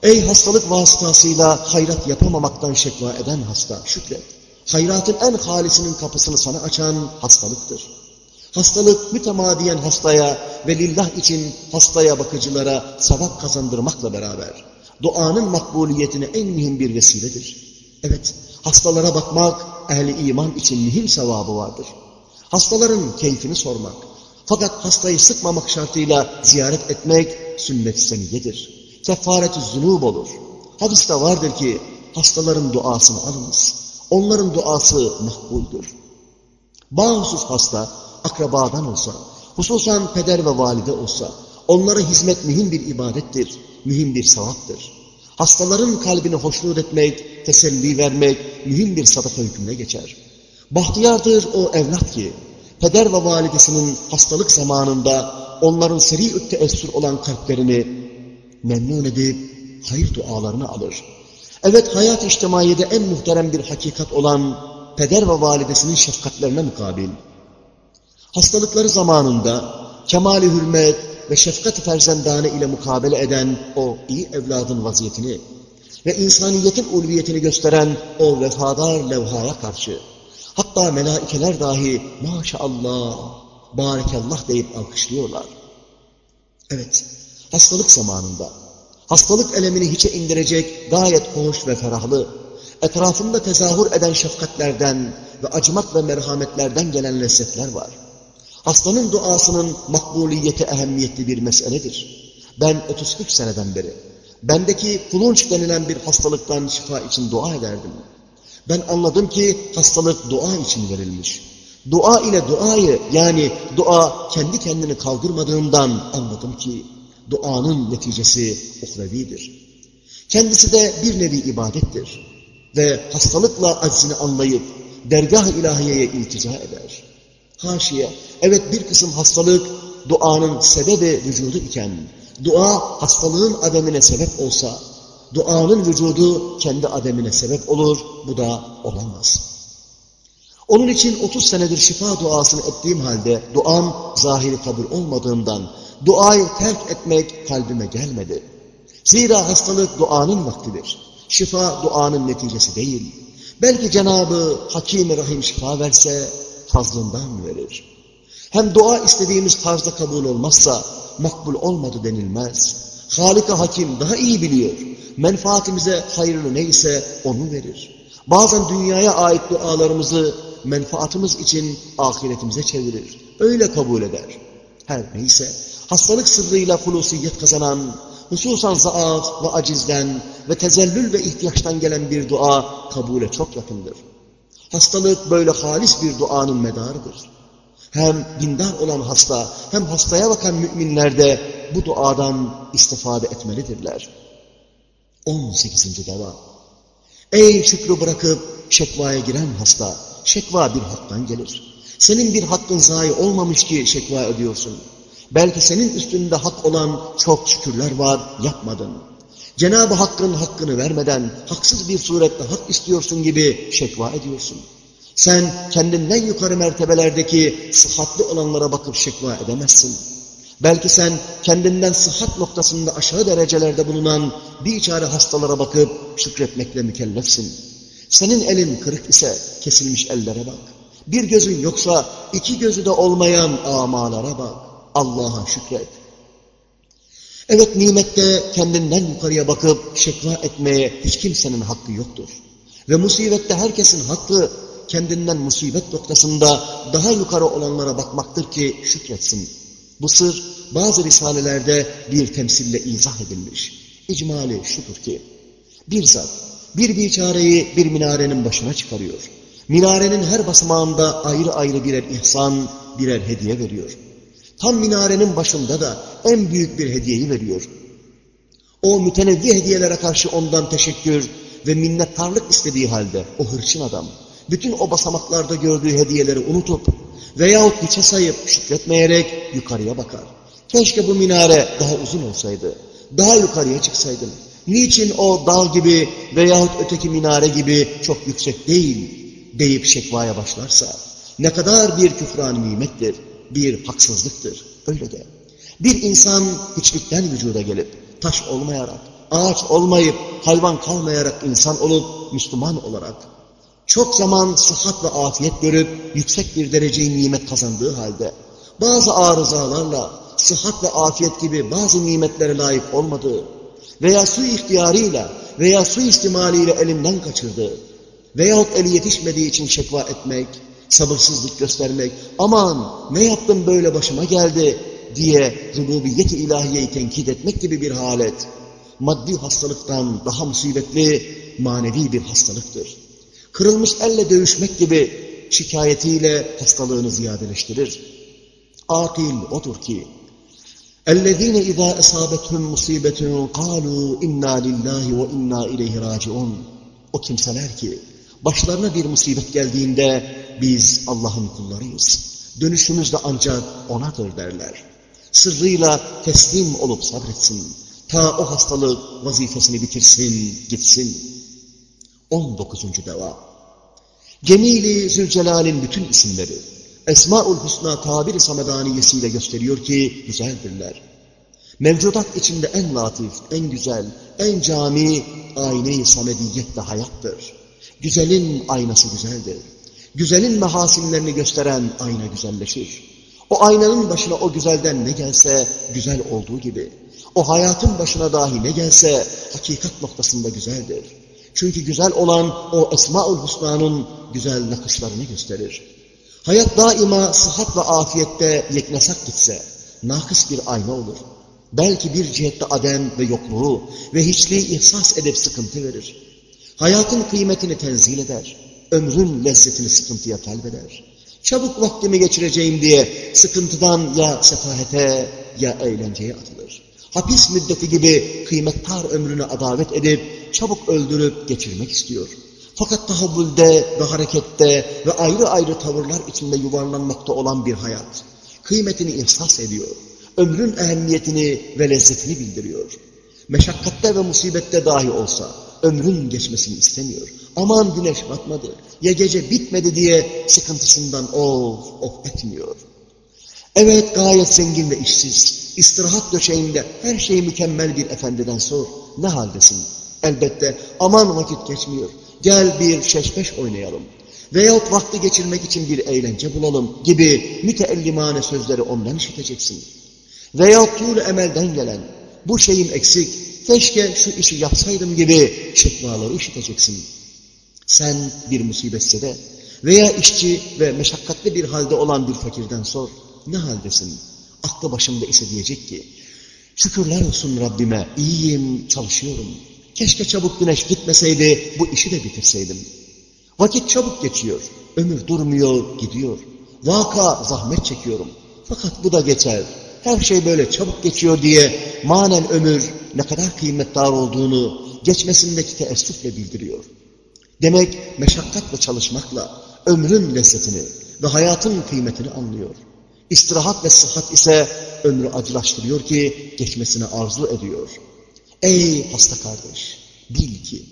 Ey hastalık vasıtasıyla hayrat yapamamaktan şekva eden hasta, şükret. Hayratın en halisinin kapısını sana açan hastalıktır. Hastalık mütemadiyen hastaya ve lillah için hastaya bakıcılara sevap kazandırmakla beraber duanın makbuliyetine en mühim bir vesiledir. Evet, hastalara bakmak ehli iman için mühim sevabı vardır. Hastaların keyfini sormak, fakat hastayı sıkmamak şartıyla ziyaret etmek sünnet-i seniyedir. Kefaret-i zünub olur. Hadiste vardır ki hastaların duasını alınız. Onların duası makbuldür. Bağımsız hasta akrabadan olsa, hususan peder ve valide olsa, onlara hizmet mühim bir ibadettir, mühim bir sevaptır. Hastaların kalbini hoşnut etmek, teselli vermek mühim bir sadaka hükmüne geçer. Bahtiyardır o evlat ki, peder ve validesinin hastalık zamanında onların seri teessür olan kalplerini memnun edip hayır dualarını alır. Evet hayat içtimaiyede en muhterem bir hakikat olan peder ve validesinin şefkatlerine mukabil. Hastalıkları zamanında kemali hürmet ve şefkat-i ferzendane ile mukabele eden o iyi evladın vaziyetini ve insaniyetin ulviyetini gösteren o vefadar levhaya karşı hatta melaikeler dahi maşallah, barekallah deyip alkışlıyorlar. Evet, hastalık zamanında hastalık elemini hiçe indirecek gayet hoş ve ferahlı, etrafında tezahür eden şefkatlerden ve acımak ve merhametlerden gelen lezzetler var. Hastanın duasının makbuliyeti ehemmiyetli bir meseledir. Ben 33 seneden beri bendeki kulunç denilen bir hastalıktan şifa için dua ederdim. Ben anladım ki hastalık dua için verilmiş. Dua ile duayı yani dua kendi kendini kaldırmadığından anladım ki duanın neticesi uhrevidir. Kendisi de bir nevi ibadettir. Ve hastalıkla aczini anlayıp dergah-ı ilahiyeye iltica eder. Haşiye, evet bir kısım hastalık duanın sebebi vücudu iken, dua hastalığın ademine sebep olsa, duanın vücudu kendi ademine sebep olur, bu da olamaz. Onun için 30 senedir şifa duasını ettiğim halde duam zahiri kabul olmadığından duayı terk etmek kalbime gelmedi. Zira hastalık duanın vaktidir. Şifa duanın neticesi değil. Belki Cenabı Hakim-i Rahim şifa verse fazlından verir. Hem dua istediğimiz tarzda kabul olmazsa makbul olmadı denilmez. Halika Hakim daha iyi biliyor. Menfaatimize hayırlı neyse onu verir. Bazen dünyaya ait dualarımızı menfaatimiz için ahiretimize çevirir. Öyle kabul eder. Her neyse hastalık sırrıyla fulusiyet kazanan, hususan zaaf ve acizden ve tezellül ve ihtiyaçtan gelen bir dua kabule çok yakındır. Hastalık böyle halis bir duanın medarıdır. Hem dindar olan hasta hem hastaya bakan müminler de bu duadan istifade etmelidirler. 18. deva Ey şükrü bırakıp şekvaya giren hasta, şekva bir haktan gelir. Senin bir hakkın zayi olmamış ki şekva ediyorsun. Belki senin üstünde hak olan çok şükürler var, yapmadın. Cenab-ı Hakk'ın hakkını vermeden haksız bir surette hak istiyorsun gibi şekva ediyorsun. Sen kendinden yukarı mertebelerdeki sıhhatli olanlara bakıp şekva edemezsin. Belki sen kendinden sıhhat noktasında aşağı derecelerde bulunan bir çare hastalara bakıp şükretmekle mükellefsin. Senin elin kırık ise kesilmiş ellere bak. Bir gözün yoksa iki gözü de olmayan amalara bak. Allah'a şükret. Evet nimette kendinden yukarıya bakıp şekva etmeye hiç kimsenin hakkı yoktur. Ve musibette herkesin hakkı kendinden musibet noktasında daha yukarı olanlara bakmaktır ki şükretsin. Bu sır bazı risalelerde bir temsille izah edilmiş. İcmali şudur ki, bir zat bir biçareyi bir minarenin başına çıkarıyor. Minarenin her basamağında ayrı ayrı birer ihsan, birer hediye veriyor. Tam minarenin başında da en büyük bir hediyeyi veriyor. O mütenevvi hediyelere karşı ondan teşekkür ve minnettarlık istediği halde o hırçın adam, bütün o basamaklarda gördüğü hediyeleri unutup veyahut hiçe sayıp şükretmeyerek yukarıya bakar. Keşke bu minare daha uzun olsaydı, daha yukarıya çıksaydım. Niçin o dağ gibi veyahut öteki minare gibi çok yüksek değil deyip şekvaya başlarsa ne kadar bir küfran nimettir, bir haksızlıktır. Öyle de. Bir insan hiçlikten vücuda gelip taş olmayarak, ağaç olmayıp, hayvan kalmayarak insan olup Müslüman olarak çok zaman sıhhat ve afiyet görüp yüksek bir dereceyi nimet kazandığı halde bazı arızalarla sıhhat ve afiyet gibi bazı nimetlere layık olmadığı veya su ihtiyarıyla veya su istimaliyle elinden kaçırdığı veyahut eli yetişmediği için şekva etmek, sabırsızlık göstermek, aman ne yaptım böyle başıma geldi diye rububiyet-i ilahiyeyi tenkit etmek gibi bir halet, maddi hastalıktan daha musibetli manevi bir hastalıktır. Kırılmış elle dövüşmek gibi şikayetiyle hastalığını ziyadeleştirir. Akil odur ki, اَلَّذ۪ينَ اِذَا اَصَابَتْهُمْ مُصِيبَةٌ قَالُوا اِنَّا لِلّٰهِ وَاِنَّا اِلَيْهِ رَاجِعُونَ O kimseler ki, başlarına bir musibet geldiğinde biz Allah'ın kullarıyız. Dönüşümüz de ancak O'nadır derler. Sırrıyla teslim olup sabretsin. Ta o hastalık vazifesini bitirsin, gitsin. 19. deva. Cemili Zülcelal'in bütün isimleri, Esma-ül Hüsna tabir-i samedaniyesiyle gösteriyor ki güzeldirler. Mevcudat içinde en latif, en güzel, en cami, ayne-i samediyet de hayattır. Güzelin aynası güzeldir. Güzelin mehasinlerini gösteren ayna güzelleşir. O aynanın başına o güzelden ne gelse güzel olduğu gibi, o hayatın başına dahi ne gelse hakikat noktasında güzeldir. Çünkü güzel olan o Esma-ül Hüsna'nın güzel nakışlarını gösterir. Hayat daima sıhhat ve afiyette yeknesak gitse, nakıs bir ayna olur. Belki bir cihette adem ve yokluğu ve hiçliği ihsas edip sıkıntı verir. Hayatın kıymetini tenzil eder. Ömrün lezzetini sıkıntıya talbeder. Çabuk vaktimi geçireceğim diye sıkıntıdan ya sefahete ya eğlenceye atılır. Hapis müddeti gibi kıymettar ömrünü adavet edip çabuk öldürüp geçirmek istiyor. Fakat tahavvülde ve harekette ve ayrı ayrı tavırlar içinde yuvarlanmakta olan bir hayat kıymetini ihsas ediyor. Ömrün ehemmiyetini ve lezzetini bildiriyor. Meşakkatte ve musibette dahi olsa ömrün geçmesini istemiyor. Aman güneş batmadı, ya gece bitmedi diye sıkıntısından of of etmiyor. Evet gayet zengin ve işsiz, istirahat döşeğinde her şey mükemmel bir efendiden sor. Ne haldesin? Elbette aman vakit geçmiyor. Gel bir şeşmeş oynayalım. Veyahut vakti geçirmek için bir eğlence bulalım gibi müteellimane sözleri ondan işiteceksin. Veyahut tuğlu emelden gelen bu şeyim eksik, keşke şu işi yapsaydım gibi şekvaları işiteceksin. Sen bir musibetse de veya işçi ve meşakkatli bir halde olan bir fakirden sor. Ne haldesin? Aklı başımda ise diyecek ki, şükürler olsun Rabbime, iyiyim, çalışıyorum. Keşke çabuk güneş gitmeseydi, bu işi de bitirseydim. Vakit çabuk geçiyor, ömür durmuyor, gidiyor. Vaka zahmet çekiyorum. Fakat bu da geçer. Her şey böyle çabuk geçiyor diye manen ömür ne kadar kıymetdar olduğunu geçmesindeki teessüfle bildiriyor. Demek meşakkatla çalışmakla ömrün lezzetini ve hayatın kıymetini anlıyor. İstirahat ve sıhhat ise ömrü acılaştırıyor ki geçmesine arzu ediyor. Ey hasta kardeş, bil ki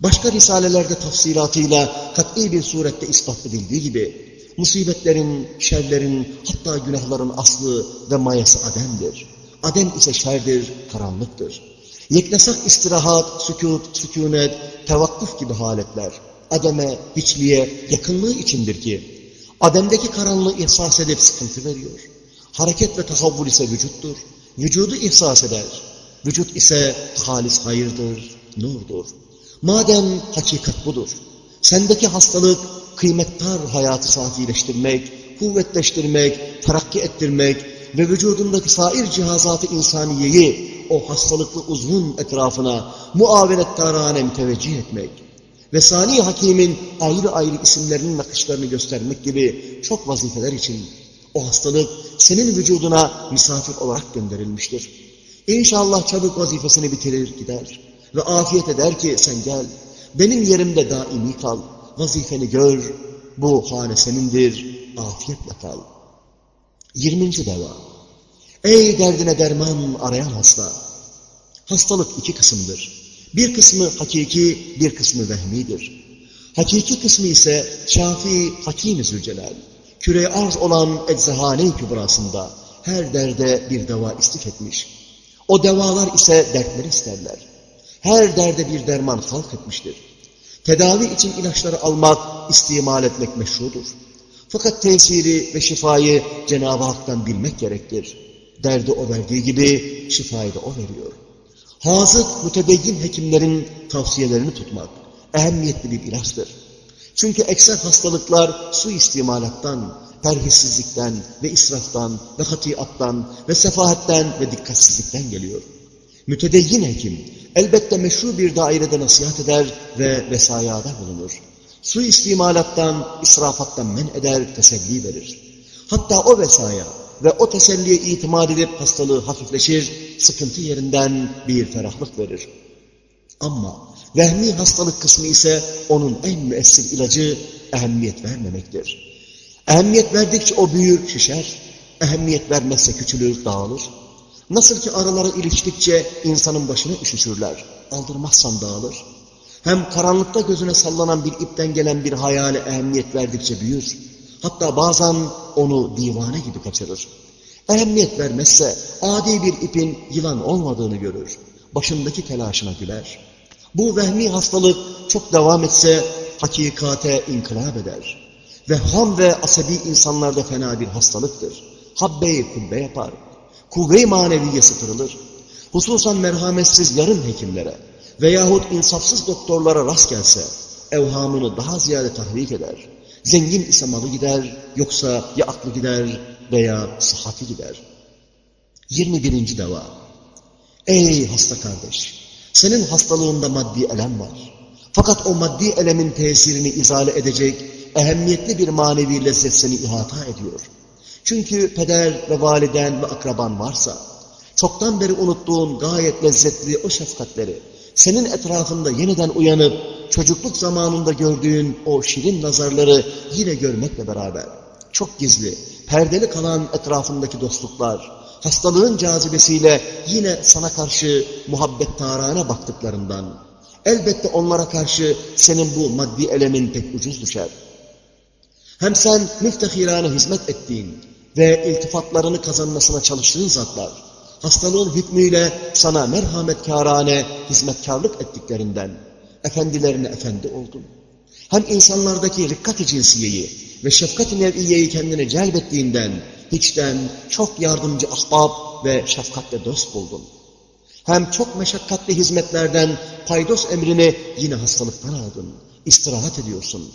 başka risalelerde tafsilatıyla kat'i bir surette ispat edildiği gibi musibetlerin, şerlerin, hatta günahların aslı ve mayası ademdir. Adem ise şerdir, karanlıktır. Yeknesak istirahat, sükut, sükunet, tevakkuf gibi haletler, ademe, hiçliğe yakınlığı içindir ki, ademdeki karanlığı ihsas edip sıkıntı veriyor. Hareket ve tahavvul ise vücuttur. Vücudu ihsas eder. Vücut ise halis hayırdır, nurdur. Madem hakikat budur, sendeki hastalık kıymettar hayatı safileştirmek, kuvvetleştirmek, terakki ettirmek ve vücudundaki sair cihazatı insaniyeyi o hastalıklı uzun etrafına muavenettarane müteveccih etmek ve Sani Hakim'in ayrı ayrı isimlerinin nakışlarını göstermek gibi çok vazifeler için o hastalık senin vücuduna misafir olarak gönderilmiştir. İnşallah çabuk vazifesini bitirir gider ve afiyet eder ki sen gel, benim yerimde daimi kal, vazifeni gör, bu hane senindir, afiyetle kal. 20. deva. Ey derdine derman arayan hasta! Hastalık iki kısımdır. Bir kısmı hakiki, bir kısmı vehmidir. Hakiki kısmı ise Şafii Hakim-i Zülcelal, küre arz olan eczehane-i kübrasında her derde bir deva istif etmiş. O devalar ise dertleri isterler. Her derde bir derman halk etmiştir. Tedavi için ilaçları almak, istimal etmek meşrudur. Fakat tesiri ve şifayı Cenab-ı Hak'tan bilmek gerektir. Derdi o verdiği gibi şifayı da o veriyor. Hazık, mütedeyyin hekimlerin tavsiyelerini tutmak ehemmiyetli bir ilaçtır. Çünkü ekser hastalıklar su istimalattan, perhissizlikten ve israftan ve hatiattan ve sefahetten ve dikkatsizlikten geliyor. Mütedeyyin hekim elbette meşru bir dairede nasihat eder ve vesayada bulunur. Su istimalattan, israfattan men eder, teselli verir. Hatta o vesaya ve o teselliye itimat edip hastalığı hafifleşir, sıkıntı yerinden bir ferahlık verir. Ama vehmi hastalık kısmı ise onun en müessir ilacı ehemmiyet vermemektir. Ehemmiyet verdikçe o büyür, şişer. Ehemmiyet vermezse küçülür, dağılır. Nasıl ki araları iliştikçe insanın başını üşüşürler. Aldırmazsan dağılır. Hem karanlıkta gözüne sallanan bir ipten gelen bir hayale ehemmiyet verdikçe büyür. Hatta bazen onu divane gibi kaçırır. Ehemmiyet vermezse adi bir ipin yılan olmadığını görür. Başındaki telaşına güler. Bu vehmi hastalık çok devam etse hakikate inkılap eder. Ve ham ve asabi insanlarda fena bir hastalıktır. Habbe-i kubbe yapar. Kuvve-i maneviye sıtırılır. Hususan merhametsiz yarım hekimlere veyahut insafsız doktorlara rast gelse evhamını daha ziyade tahrik eder. Zengin ise malı gider, yoksa ya aklı gider veya sıhhati gider. 21. deva Ey hasta kardeş! Senin hastalığında maddi elem var. Fakat o maddi elemin tesirini izale edecek ehemmiyetli bir manevi lezzet seni ihata ediyor. Çünkü peder ve validen ve akraban varsa, çoktan beri unuttuğun gayet lezzetli o şefkatleri, senin etrafında yeniden uyanıp, çocukluk zamanında gördüğün o şirin nazarları yine görmekle beraber, çok gizli, perdeli kalan etrafındaki dostluklar, hastalığın cazibesiyle yine sana karşı muhabbet tarağına baktıklarından, elbette onlara karşı senin bu maddi elemin pek ucuz düşer. Hem sen müftehirane hizmet ettiğin ve iltifatlarını kazanmasına çalıştığın zatlar, hastalığın hükmüyle sana merhametkârane hizmetkarlık ettiklerinden, efendilerine efendi oldun. Hem insanlardaki rikkat-i cinsiyeyi ve şefkat-i nev'iyeyi kendine celbettiğinden, hiçten çok yardımcı ahbab ve şefkatle dost buldun. Hem çok meşakkatli hizmetlerden paydos emrini yine hastalıktan aldın. İstirahat ediyorsun.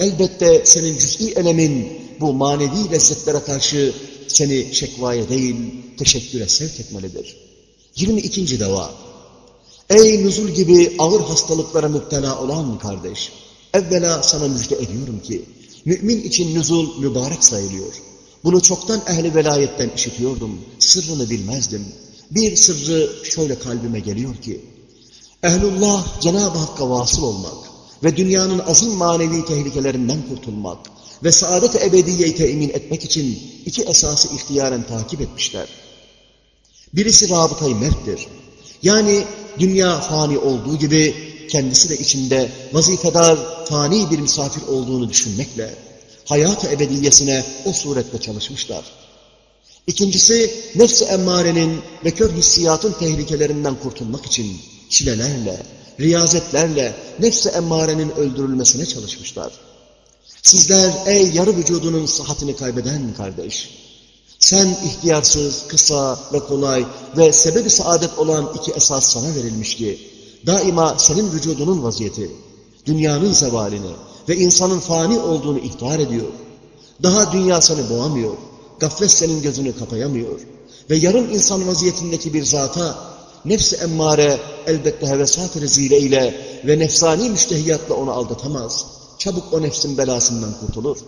Elbette senin cüz'i elemin bu manevi lezzetlere karşı seni şekvaya değil, teşekküre sevk etmelidir. 22. deva. Ey nüzul gibi ağır hastalıklara müptela olan kardeş, evvela sana müjde ediyorum ki, mümin için nüzul mübarek sayılıyor. Bunu çoktan ehli velayetten işitiyordum, sırrını bilmezdim. Bir sırrı şöyle kalbime geliyor ki, Ehlullah Cenab-ı Hakk'a vasıl olmak ve dünyanın azim manevi tehlikelerinden kurtulmak ve saadet-i ebediyeyi temin etmek için iki esası ihtiyaren takip etmişler. Birisi rabıtayı merttir. Yani dünya fani olduğu gibi kendisi de içinde vazifedar, fani bir misafir olduğunu düşünmekle hayat-ı ebediyesine o suretle çalışmışlar. İkincisi, nefs-i emmarenin ve kör hissiyatın tehlikelerinden kurtulmak için çilelerle, riyazetlerle nefs-i emmarenin öldürülmesine çalışmışlar. Sizler ey yarı vücudunun sıhhatini kaybeden kardeş, sen ihtiyarsız, kısa ve kolay ve sebebi saadet olan iki esas sana verilmiş ki, daima senin vücudunun vaziyeti, dünyanın zevalini ve insanın fani olduğunu ihtar ediyor. Daha dünya seni boğamıyor, gaflet senin gözünü kapayamıyor ve yarım insan vaziyetindeki bir zata, nefs-i emmare elbette hevesat-ı rezile ile ve nefsani müştehiyatla onu aldatamaz çabuk o nefsin belasından kurtulur.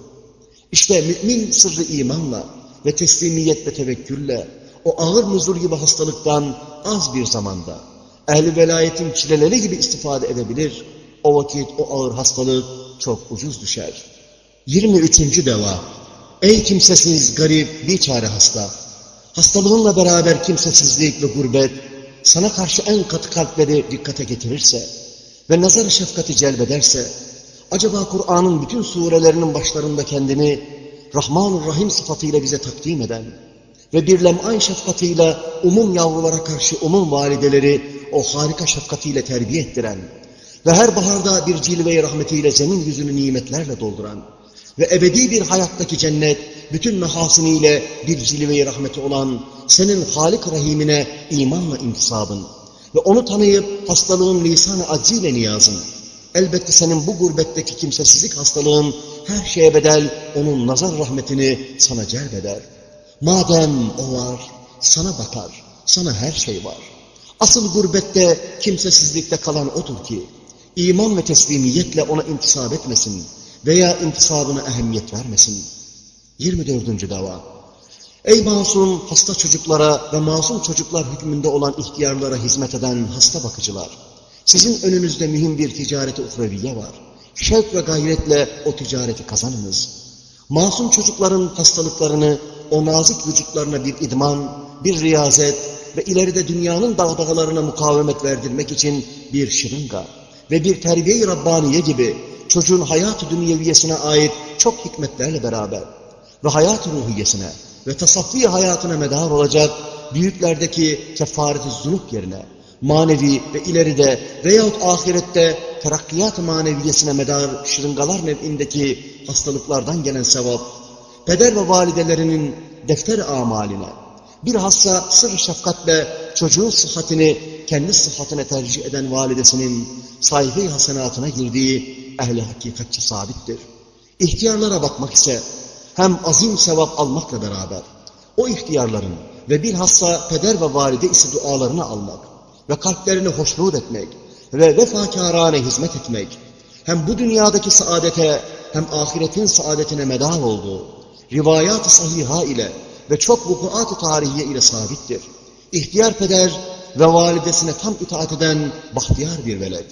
İşte mümin sırrı imanla ve teslimiyet ve tevekkülle o ağır nuzul gibi hastalıktan az bir zamanda ehli velayetin çileleri gibi istifade edebilir. O vakit o ağır hastalık çok ucuz düşer. 23. deva Ey kimsesiz, garip, bir çare hasta! Hastalığınla beraber kimsesizlik ve gurbet sana karşı en katı kalpleri dikkate getirirse ve nazar şefkati celbederse Acaba Kur'an'ın bütün surelerinin başlarında kendini Rahman Rahim sıfatıyla bize takdim eden ve bir lem'an şefkatiyle umum yavrulara karşı umum valideleri o harika şefkatiyle terbiye ettiren ve her baharda bir cilve-i rahmetiyle zemin yüzünü nimetlerle dolduran ve ebedi bir hayattaki cennet bütün mehasiniyle bir cilve-i rahmeti olan senin Halik Rahim'ine imanla intisabın ve onu tanıyıp hastalığın lisan-ı acziyle niyazın Elbette senin bu gurbetteki kimsesizlik hastalığın her şeye bedel onun nazar rahmetini sana celbeder. Madem o var, sana bakar, sana her şey var. Asıl gurbette, kimsesizlikte kalan odur ki, iman ve teslimiyetle ona intisap etmesin veya intisabına ehemmiyet vermesin. 24. dava Ey masum hasta çocuklara ve masum çocuklar hükmünde olan ihtiyarlara hizmet eden hasta bakıcılar! Sizin önünüzde mühim bir ticareti uhreviye var. Şevk ve gayretle o ticareti kazanınız. Masum çocukların hastalıklarını o nazik vücutlarına bir idman, bir riyazet ve ileride dünyanın dağdağalarına mukavemet verdirmek için bir şırınga ve bir terbiye-i Rabbaniye gibi çocuğun hayat-ı dünyeviyesine ait çok hikmetlerle beraber ve hayat-ı ruhiyesine ve tasaffi hayatına medar olacak büyüklerdeki kefaret-i zunup yerine manevi ve ileride veyahut ahirette terakkiyat maneviyesine medar şırıngalar nev'indeki hastalıklardan gelen sevap, peder ve validelerinin defter amaline, bilhassa sır şefkatle çocuğun sıhhatini kendi sıhhatine tercih eden validesinin sahibi hasenatına girdiği ehli hakikatçi sabittir. İhtiyarlara bakmak ise hem azim sevap almakla beraber o ihtiyarların ve bilhassa peder ve valide ise dualarını almak ve kalplerini hoşnut etmek ve vefakârâne hizmet etmek hem bu dünyadaki saadete hem ahiretin saadetine medar olduğu rivayat-ı sahiha ile ve çok vukuat-ı tarihiye ile sabittir. İhtiyar peder ve validesine tam itaat eden bahtiyar bir veled.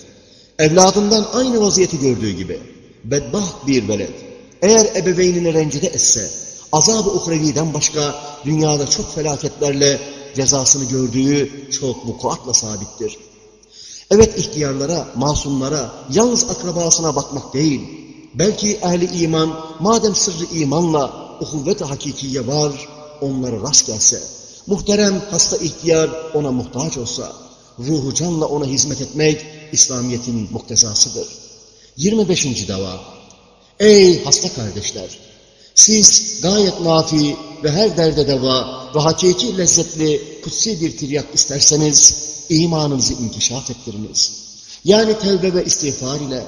Evladından aynı vaziyeti gördüğü gibi bedbaht bir veled. Eğer ebeveynini rencide etse, azab-ı uhreviden başka dünyada çok felaketlerle cezasını gördüğü çok vukuatla sabittir. Evet ihtiyarlara, masumlara, yalnız akrabasına bakmak değil, belki ehli iman, madem sırrı imanla uhuvvet-i hakikiye var, onları rast gelse, muhterem hasta ihtiyar ona muhtaç olsa, ruhu canla ona hizmet etmek İslamiyet'in muktezasıdır. 25. dava Ey hasta kardeşler! Siz gayet nafi ve her derde deva ve hakiki lezzetli kutsi bir tiryak isterseniz imanınızı inkişaf ettiriniz. Yani tevbe ve istiğfar ile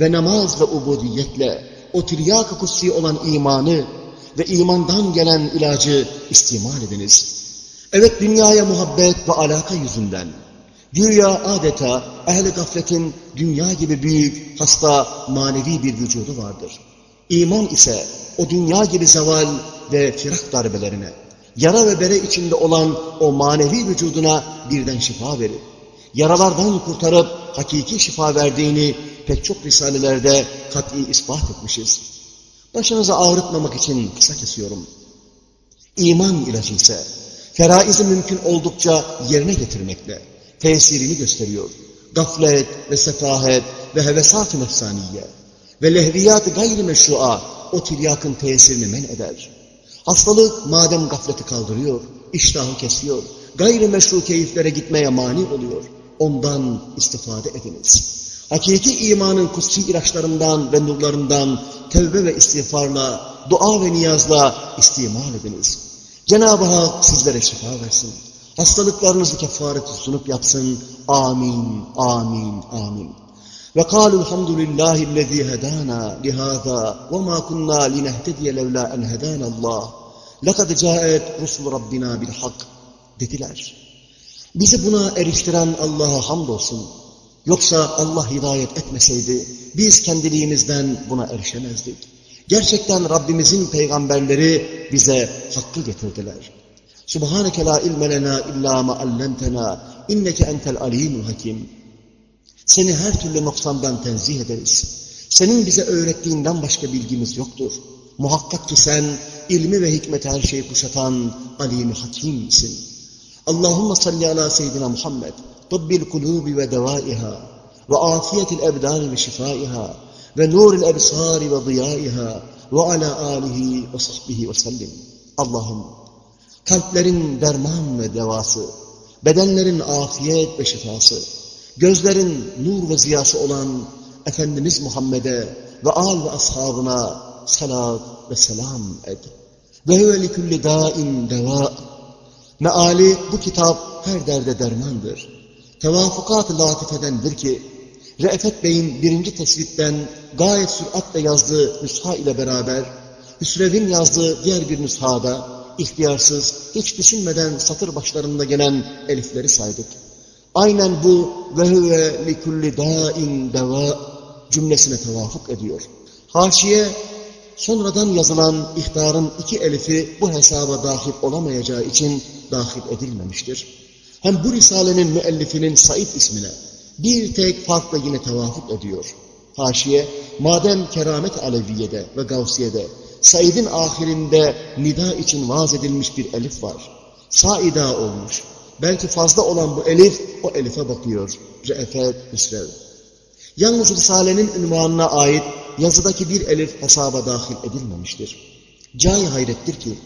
ve namaz ve ubudiyetle o tiryak-ı kutsi olan imanı ve imandan gelen ilacı istimal ediniz. Evet dünyaya muhabbet ve alaka yüzünden güya adeta ehli gafletin dünya gibi büyük, hasta, manevi bir vücudu vardır. İman ise o dünya gibi zeval ve firak darbelerine, yara ve bere içinde olan o manevi vücuduna birden şifa verir. Yaralardan kurtarıp hakiki şifa verdiğini pek çok risalelerde kat'i ispat etmişiz. Başınızı ağrıtmamak için kısa kesiyorum. İman ilacı ise feraizi mümkün oldukça yerine getirmekle tesirini gösteriyor. Gaflet ve sefahet ve hevesat-ı nefsaniye ve lehviyat-ı gayri meşrua o tiryakın tesirini men eder. Hastalık madem gafleti kaldırıyor, iştahı kesiyor, gayri meşru keyiflere gitmeye mani oluyor. Ondan istifade ediniz. Hakiki imanın kutsi ilaçlarından ve nurlarından tevbe ve istiğfarla, dua ve niyazla istimal ediniz. Cenab-ı Hak sizlere şifa versin. Hastalıklarınızı kefareti sunup yapsın. Amin, amin, amin. Ve kâlu elhamdülillahi lezî hedâna lihâzâ ve mâ kunnâ linehtediye levlâ en hedânallâh. Lekad câet rusul rabbina bil hak dediler. Bizi buna eriştiren Allah'a hamdolsun. Yoksa Allah hidayet etmeseydi biz kendiliğimizden buna erişemezdik. Gerçekten Rabbimizin peygamberleri bize hakkı getirdiler. Subhaneke la ilme lena illa ma allamtena inneke entel alimul hakim. Seni her türlü noksandan tenzih ederiz. Senin bize öğrettiğinden başka bilgimiz yoktur. Muhakkak ki sen ilmi ve hikmeti her şeyi kuşatan alim hakimsin. Allahümme salli ala seyyidina Muhammed tıbbil kulubi ve devaiha ve afiyetil ebdani ve şifaiha ve nuril ebsari ve ziyaiha ve ala alihi ve sahbihi ve sellim. Allah'ım kalplerin derman ve devası, bedenlerin afiyet ve şifası, gözlerin nur ve ziyası olan Efendimiz Muhammed'e ve al ve ashabına salat ve selam et. Ve huve likulli dain deva. Meali bu kitap her derde dermandır. Tevafukat-ı latifedendir ki, Re'fet Bey'in birinci tesvitten gayet süratle yazdığı nüsha ile beraber, Hüsrev'in yazdığı diğer bir nüshada, ihtiyarsız, hiç düşünmeden satır başlarında gelen elifleri saydık. Aynen bu ve huve likulli dain deva cümlesine tevafuk ediyor. Haşiye sonradan yazılan ihtarın iki elifi bu hesaba dahil olamayacağı için dahil edilmemiştir. Hem bu risalenin müellifinin Said ismine bir tek farkla yine tevafuk ediyor. Haşiye, madem keramet Aleviye'de ve Gavsiye'de Said'in ahirinde nida için vaaz edilmiş bir elif var. Saida olmuş. Belki fazla olan bu elif, o elife bakıyor. Re'efet, hüsrev. Yalnız Risale'nin ünvanına ait yazıdaki bir elif hesaba dahil edilmemiştir. Cay hayrettir ki,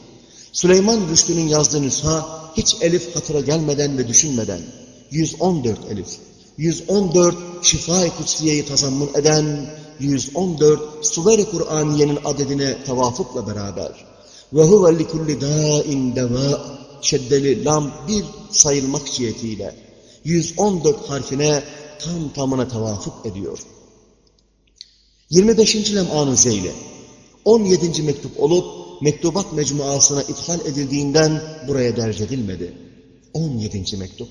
Süleyman Rüştü'nün yazdığı nüsha hiç elif hatıra gelmeden ve düşünmeden 114 elif, 114 şifa-i kutsiyeyi tazammun eden 114 suver-i Kur'aniyenin adedine tevafukla beraber ve huve likulli dâin devâ şeddeli lam bir sayılmak cihetiyle 114 harfine tam tamına tevafuk ediyor. 25. lem'anın zeyle 17. mektup olup mektubat mecmuasına ithal edildiğinden buraya derc edilmedi. 17. mektup.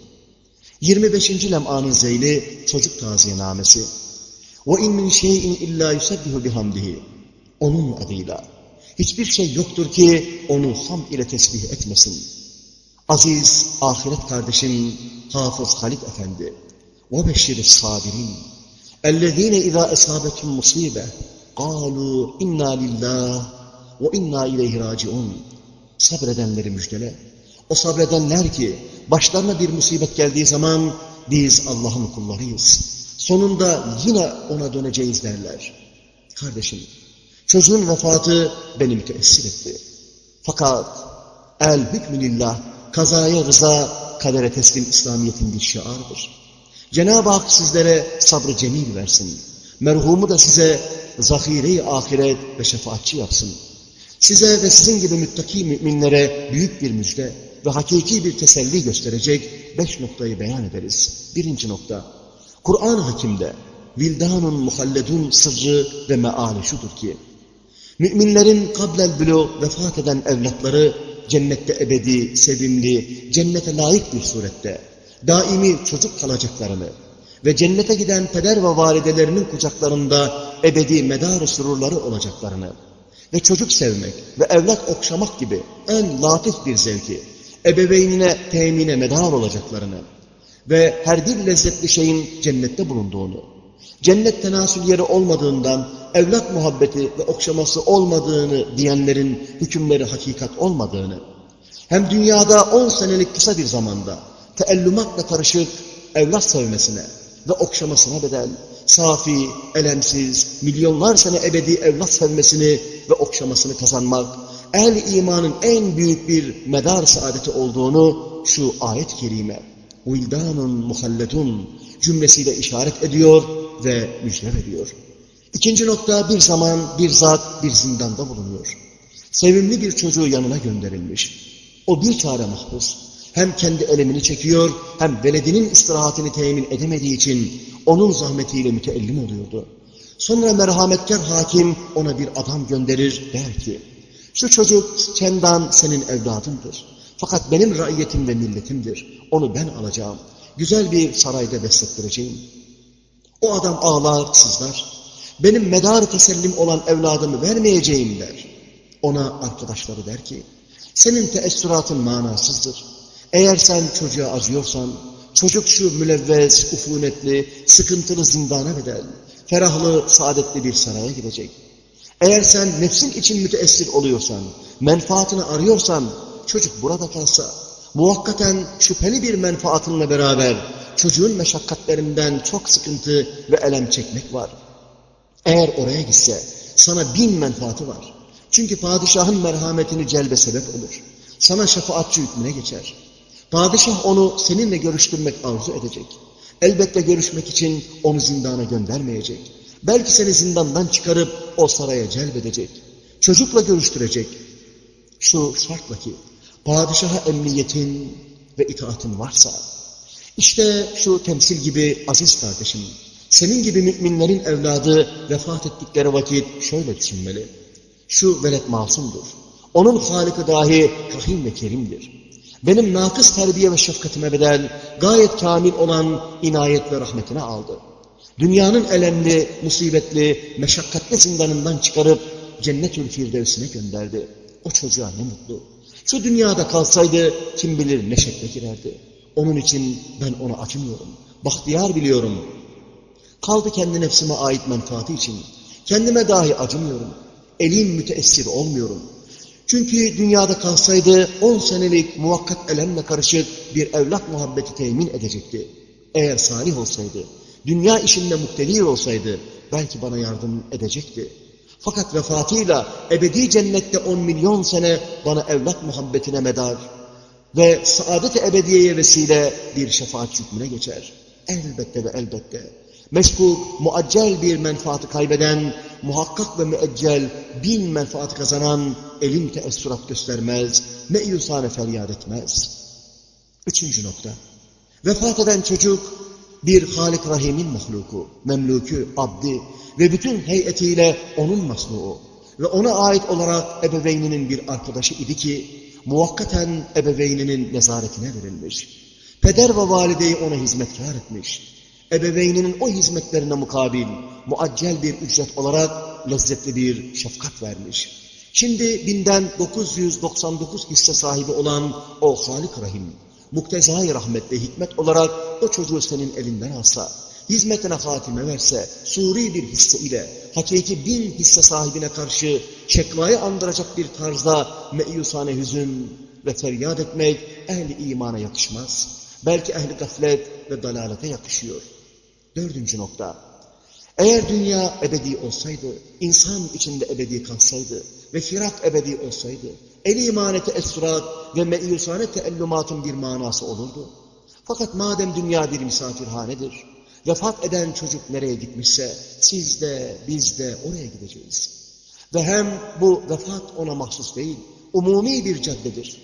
25. lem'anın zeyli çocuk taziyenamesi. وَاِنْ مِنْ شَيْءٍ اِلَّا يُسَبِّهُ بِحَمْدِهِ Onun adıyla. Hiçbir şey yoktur ki onu ham ile tesbih etmesin. Aziz ahiret kardeşim Hafız Halit Efendi. وَبَشِّرِ الصَّابِرِينَ اَلَّذ۪ينَ اِذَا اَصَابَتُمْ مُصِيبَةً قَالُوا اِنَّا لِلّٰهِ وَاِنَّا اِلَيْهِ رَاجِعُونَ Sabredenleri müjdele. O sabredenler ki başlarına bir musibet geldiği zaman biz Allah'ın kullarıyız. Sonunda yine ona döneceğiz derler. Kardeşim, çocuğun vefatı beni müteessir etti. Fakat el hükmünillah, kazaya rıza, kadere teslim İslamiyet'in bir şiarıdır. Cenab-ı Hak sizlere sabrı cemil versin. Merhumu da size zahire-i ahiret ve şefaatçi yapsın. Size ve sizin gibi müttaki müminlere büyük bir müjde ve hakiki bir teselli gösterecek beş noktayı beyan ederiz. Birinci nokta, Kur'an-ı Hakim'de vildanun muhalledun sırrı ve meali şudur ki, müminlerin kablel bülo vefat eden evlatları cennette ebedi, sevimli, cennete layık bir surette daimi çocuk kalacaklarını ve cennete giden peder ve validelerinin kucaklarında ebedi medar sürurları olacaklarını ve çocuk sevmek ve evlat okşamak gibi en latif bir zevki ebeveynine temine medar olacaklarını ve her bir lezzetli şeyin cennette bulunduğunu, cennet tenasül yeri olmadığından evlat muhabbeti ve okşaması olmadığını diyenlerin hükümleri hakikat olmadığını, hem dünyada on senelik kısa bir zamanda teellümatla karışık evlat sevmesine ve okşamasına bedel, safi, elemsiz, milyonlar sene ebedi evlat sevmesini ve okşamasını kazanmak, el imanın en büyük bir medar saadeti olduğunu şu ayet-i kerime, vildanun muhalletun cümlesiyle işaret ediyor ve müjde veriyor. İkinci nokta bir zaman bir zat bir zindanda bulunuyor. Sevimli bir çocuğu yanına gönderilmiş. O bir çare mahpus. Hem kendi elemini çekiyor hem veledinin istirahatini temin edemediği için onun zahmetiyle müteellim oluyordu. Sonra merhametkar hakim ona bir adam gönderir der ki, şu çocuk kendan senin evladındır. Fakat benim raiyetim ve milletimdir. Onu ben alacağım. Güzel bir sarayda beslettireceğim. O adam ağlar, sızlar. Benim medar tesellim olan evladımı vermeyeceğim der. Ona arkadaşları der ki, senin teessüratın manasızdır. Eğer sen çocuğa acıyorsan, çocuk şu mülevvez, ufunetli, sıkıntılı zindana bedel, ferahlı, saadetli bir saraya gidecek. Eğer sen nefsin için müteessir oluyorsan, menfaatini arıyorsan, çocuk burada kalsa, muhakkaten şüpheli bir menfaatınla beraber çocuğun meşakkatlerinden çok sıkıntı ve elem çekmek var. Eğer oraya gitse sana bin menfaati var. Çünkü padişahın merhametini celbe sebep olur. Sana şefaatçi hükmüne geçer. Padişah onu seninle görüştürmek arzu edecek. Elbette görüşmek için onu zindana göndermeyecek. Belki seni zindandan çıkarıp o saraya celbedecek. Çocukla görüştürecek. Şu şartla ki padişaha emniyetin ve itaatin varsa, işte şu temsil gibi aziz kardeşim, senin gibi müminlerin evladı vefat ettikleri vakit şöyle düşünmeli. Şu velet masumdur. Onun halikı dahi rahim ve kerimdir. Benim nakıs terbiye ve şefkatime bedel gayet kamil olan inayet ve rahmetine aldı. Dünyanın elemli, musibetli, meşakkatli zindanından çıkarıp cennet-ül gönderdi. O çocuğa ne mutlu. Şu dünyada kalsaydı kim bilir ne şekle girerdi. Onun için ben ona acımıyorum. Bahtiyar biliyorum. Kaldı kendi nefsime ait menfaati için. Kendime dahi acımıyorum. Elim müteessir olmuyorum. Çünkü dünyada kalsaydı 10 senelik muvakkat elemle karışık bir evlat muhabbeti temin edecekti. Eğer salih olsaydı, dünya işinde muhteli olsaydı belki bana yardım edecekti. Fakat vefatıyla ebedi cennette 10 milyon sene bana evlat muhabbetine medar ve saadet-i ebediyeye vesile bir şefaat hükmüne geçer. Elbette ve elbette. Meşguk, muaccel bir menfaati kaybeden, muhakkak ve müeccel bin menfaat kazanan elin teessürat göstermez, meyusane feryat etmez. Üçüncü nokta. Vefat eden çocuk bir Halik Rahim'in mahluku, memluku, abdi ve bütün heyetiyle onun masnuğu ve ona ait olarak ebeveyninin bir arkadaşı idi ki muvakkaten ebeveyninin nezaretine verilmiş. Peder ve valideyi ona hizmetkar etmiş. Ebeveyninin o hizmetlerine mukabil muaccel bir ücret olarak lezzetli bir şefkat vermiş. Şimdi binden 999 hisse sahibi olan o Halik Rahim, muktezai rahmet ve hikmet olarak o çocuğu senin elinden alsa, hizmetine hatime verse, suri bir hisse ile hakiki bin hisse sahibine karşı şekvayı andıracak bir tarzda meyusane hüzün ve feryat etmek ehli imana yakışmaz. Belki ehli gaflet ve dalalete yakışıyor. Dördüncü nokta. Eğer dünya ebedi olsaydı, insan içinde ebedi kalsaydı ve firak ebedi olsaydı, el imanete esrat ve meyusane teellümatın bir manası olurdu. Fakat madem dünya bir misafirhanedir, vefat eden çocuk nereye gitmişse siz de biz de oraya gideceğiz. Ve hem bu vefat ona mahsus değil, umumi bir caddedir.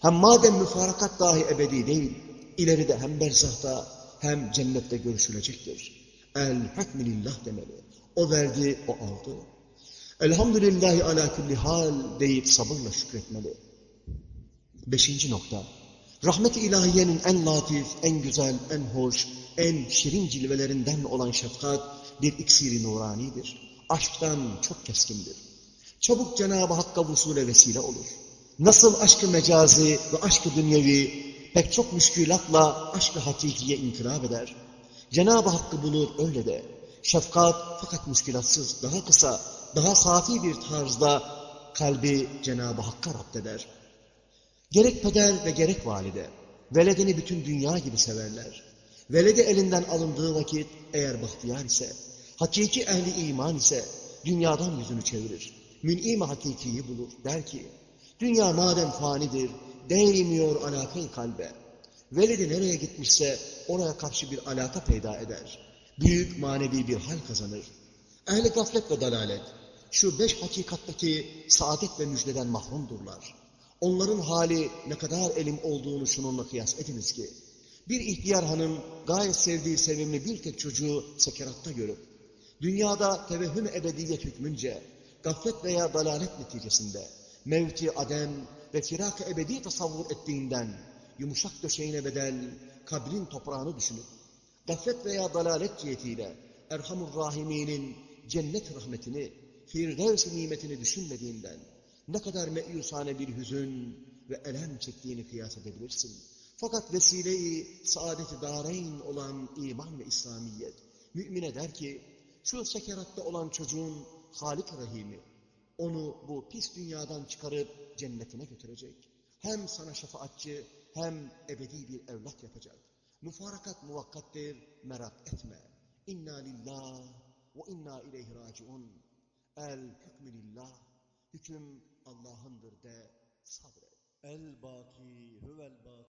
Hem madem müfarakat dahi ebedi değil, ileride hem berzahta hem cennette görüşülecektir. El hukmilillah demeli. O verdi, o aldı. Elhamdülillahi ala kulli hal deyip sabırla şükretmeli. Beşinci nokta. Rahmet-i ilahiyenin en latif, en güzel, en hoş, en şirin cilvelerinden olan şefkat bir iksiri nuranidir. Aşktan çok keskindir. Çabuk Cenab-ı Hakk'a vusule vesile olur. Nasıl aşkı mecazi ve aşkı dünyevi pek çok müşkülatla aşkı hakikiye inkılap eder. Cenab-ı Hakk'ı bulur öyle de. Şefkat fakat müşkülatsız, daha kısa, daha safi bir tarzda kalbi Cenab-ı Hakk'a rapt eder. Gerek peder ve gerek valide, veledini bütün dünya gibi severler. Veledi elinden alındığı vakit eğer bahtiyar ise, hakiki ehli iman ise dünyadan yüzünü çevirir. Mün'im hakikiyi bulur. Der ki, dünya madem fanidir, değmiyor alakayı kalbe. Veledi nereye gitmişse oraya karşı bir alaka peyda eder. Büyük manevi bir hal kazanır. Ehli gaflet ve dalalet, şu beş hakikattaki saadet ve müjdeden mahrumdurlar. Onların hali ne kadar elim olduğunu şununla kıyas ediniz ki, bir ihtiyar hanım gayet sevdiği sevimli bir tek çocuğu sekeratta görüp, dünyada tevehhüm ebediyet hükmünce, gaflet veya dalalet neticesinde, mevti adem ve firak-ı ebedi tasavvur ettiğinden, yumuşak döşeğine bedel, kabrin toprağını düşünüp, gaflet veya dalalet cihetiyle, Erhamur Rahimi'nin cennet rahmetini, firdevs nimetini düşünmediğinden, ne kadar meyusane bir hüzün ve elem çektiğini kıyas edebilirsin. Fakat vesile-i saadet-i dareyn olan iman ve İslamiyet, mümine der ki, şu sekeratta olan çocuğun Halik Rahimi, onu bu pis dünyadan çıkarıp cennetine götürecek. Hem sana şefaatçi hem ebedi bir evlat yapacak. Müfarakat muvakkattir, merak etme. İnna lillah ve inna ileyhi raciun. El hükmü lillah. Hüküm Allah'ındır de sabret. El baki huvel baki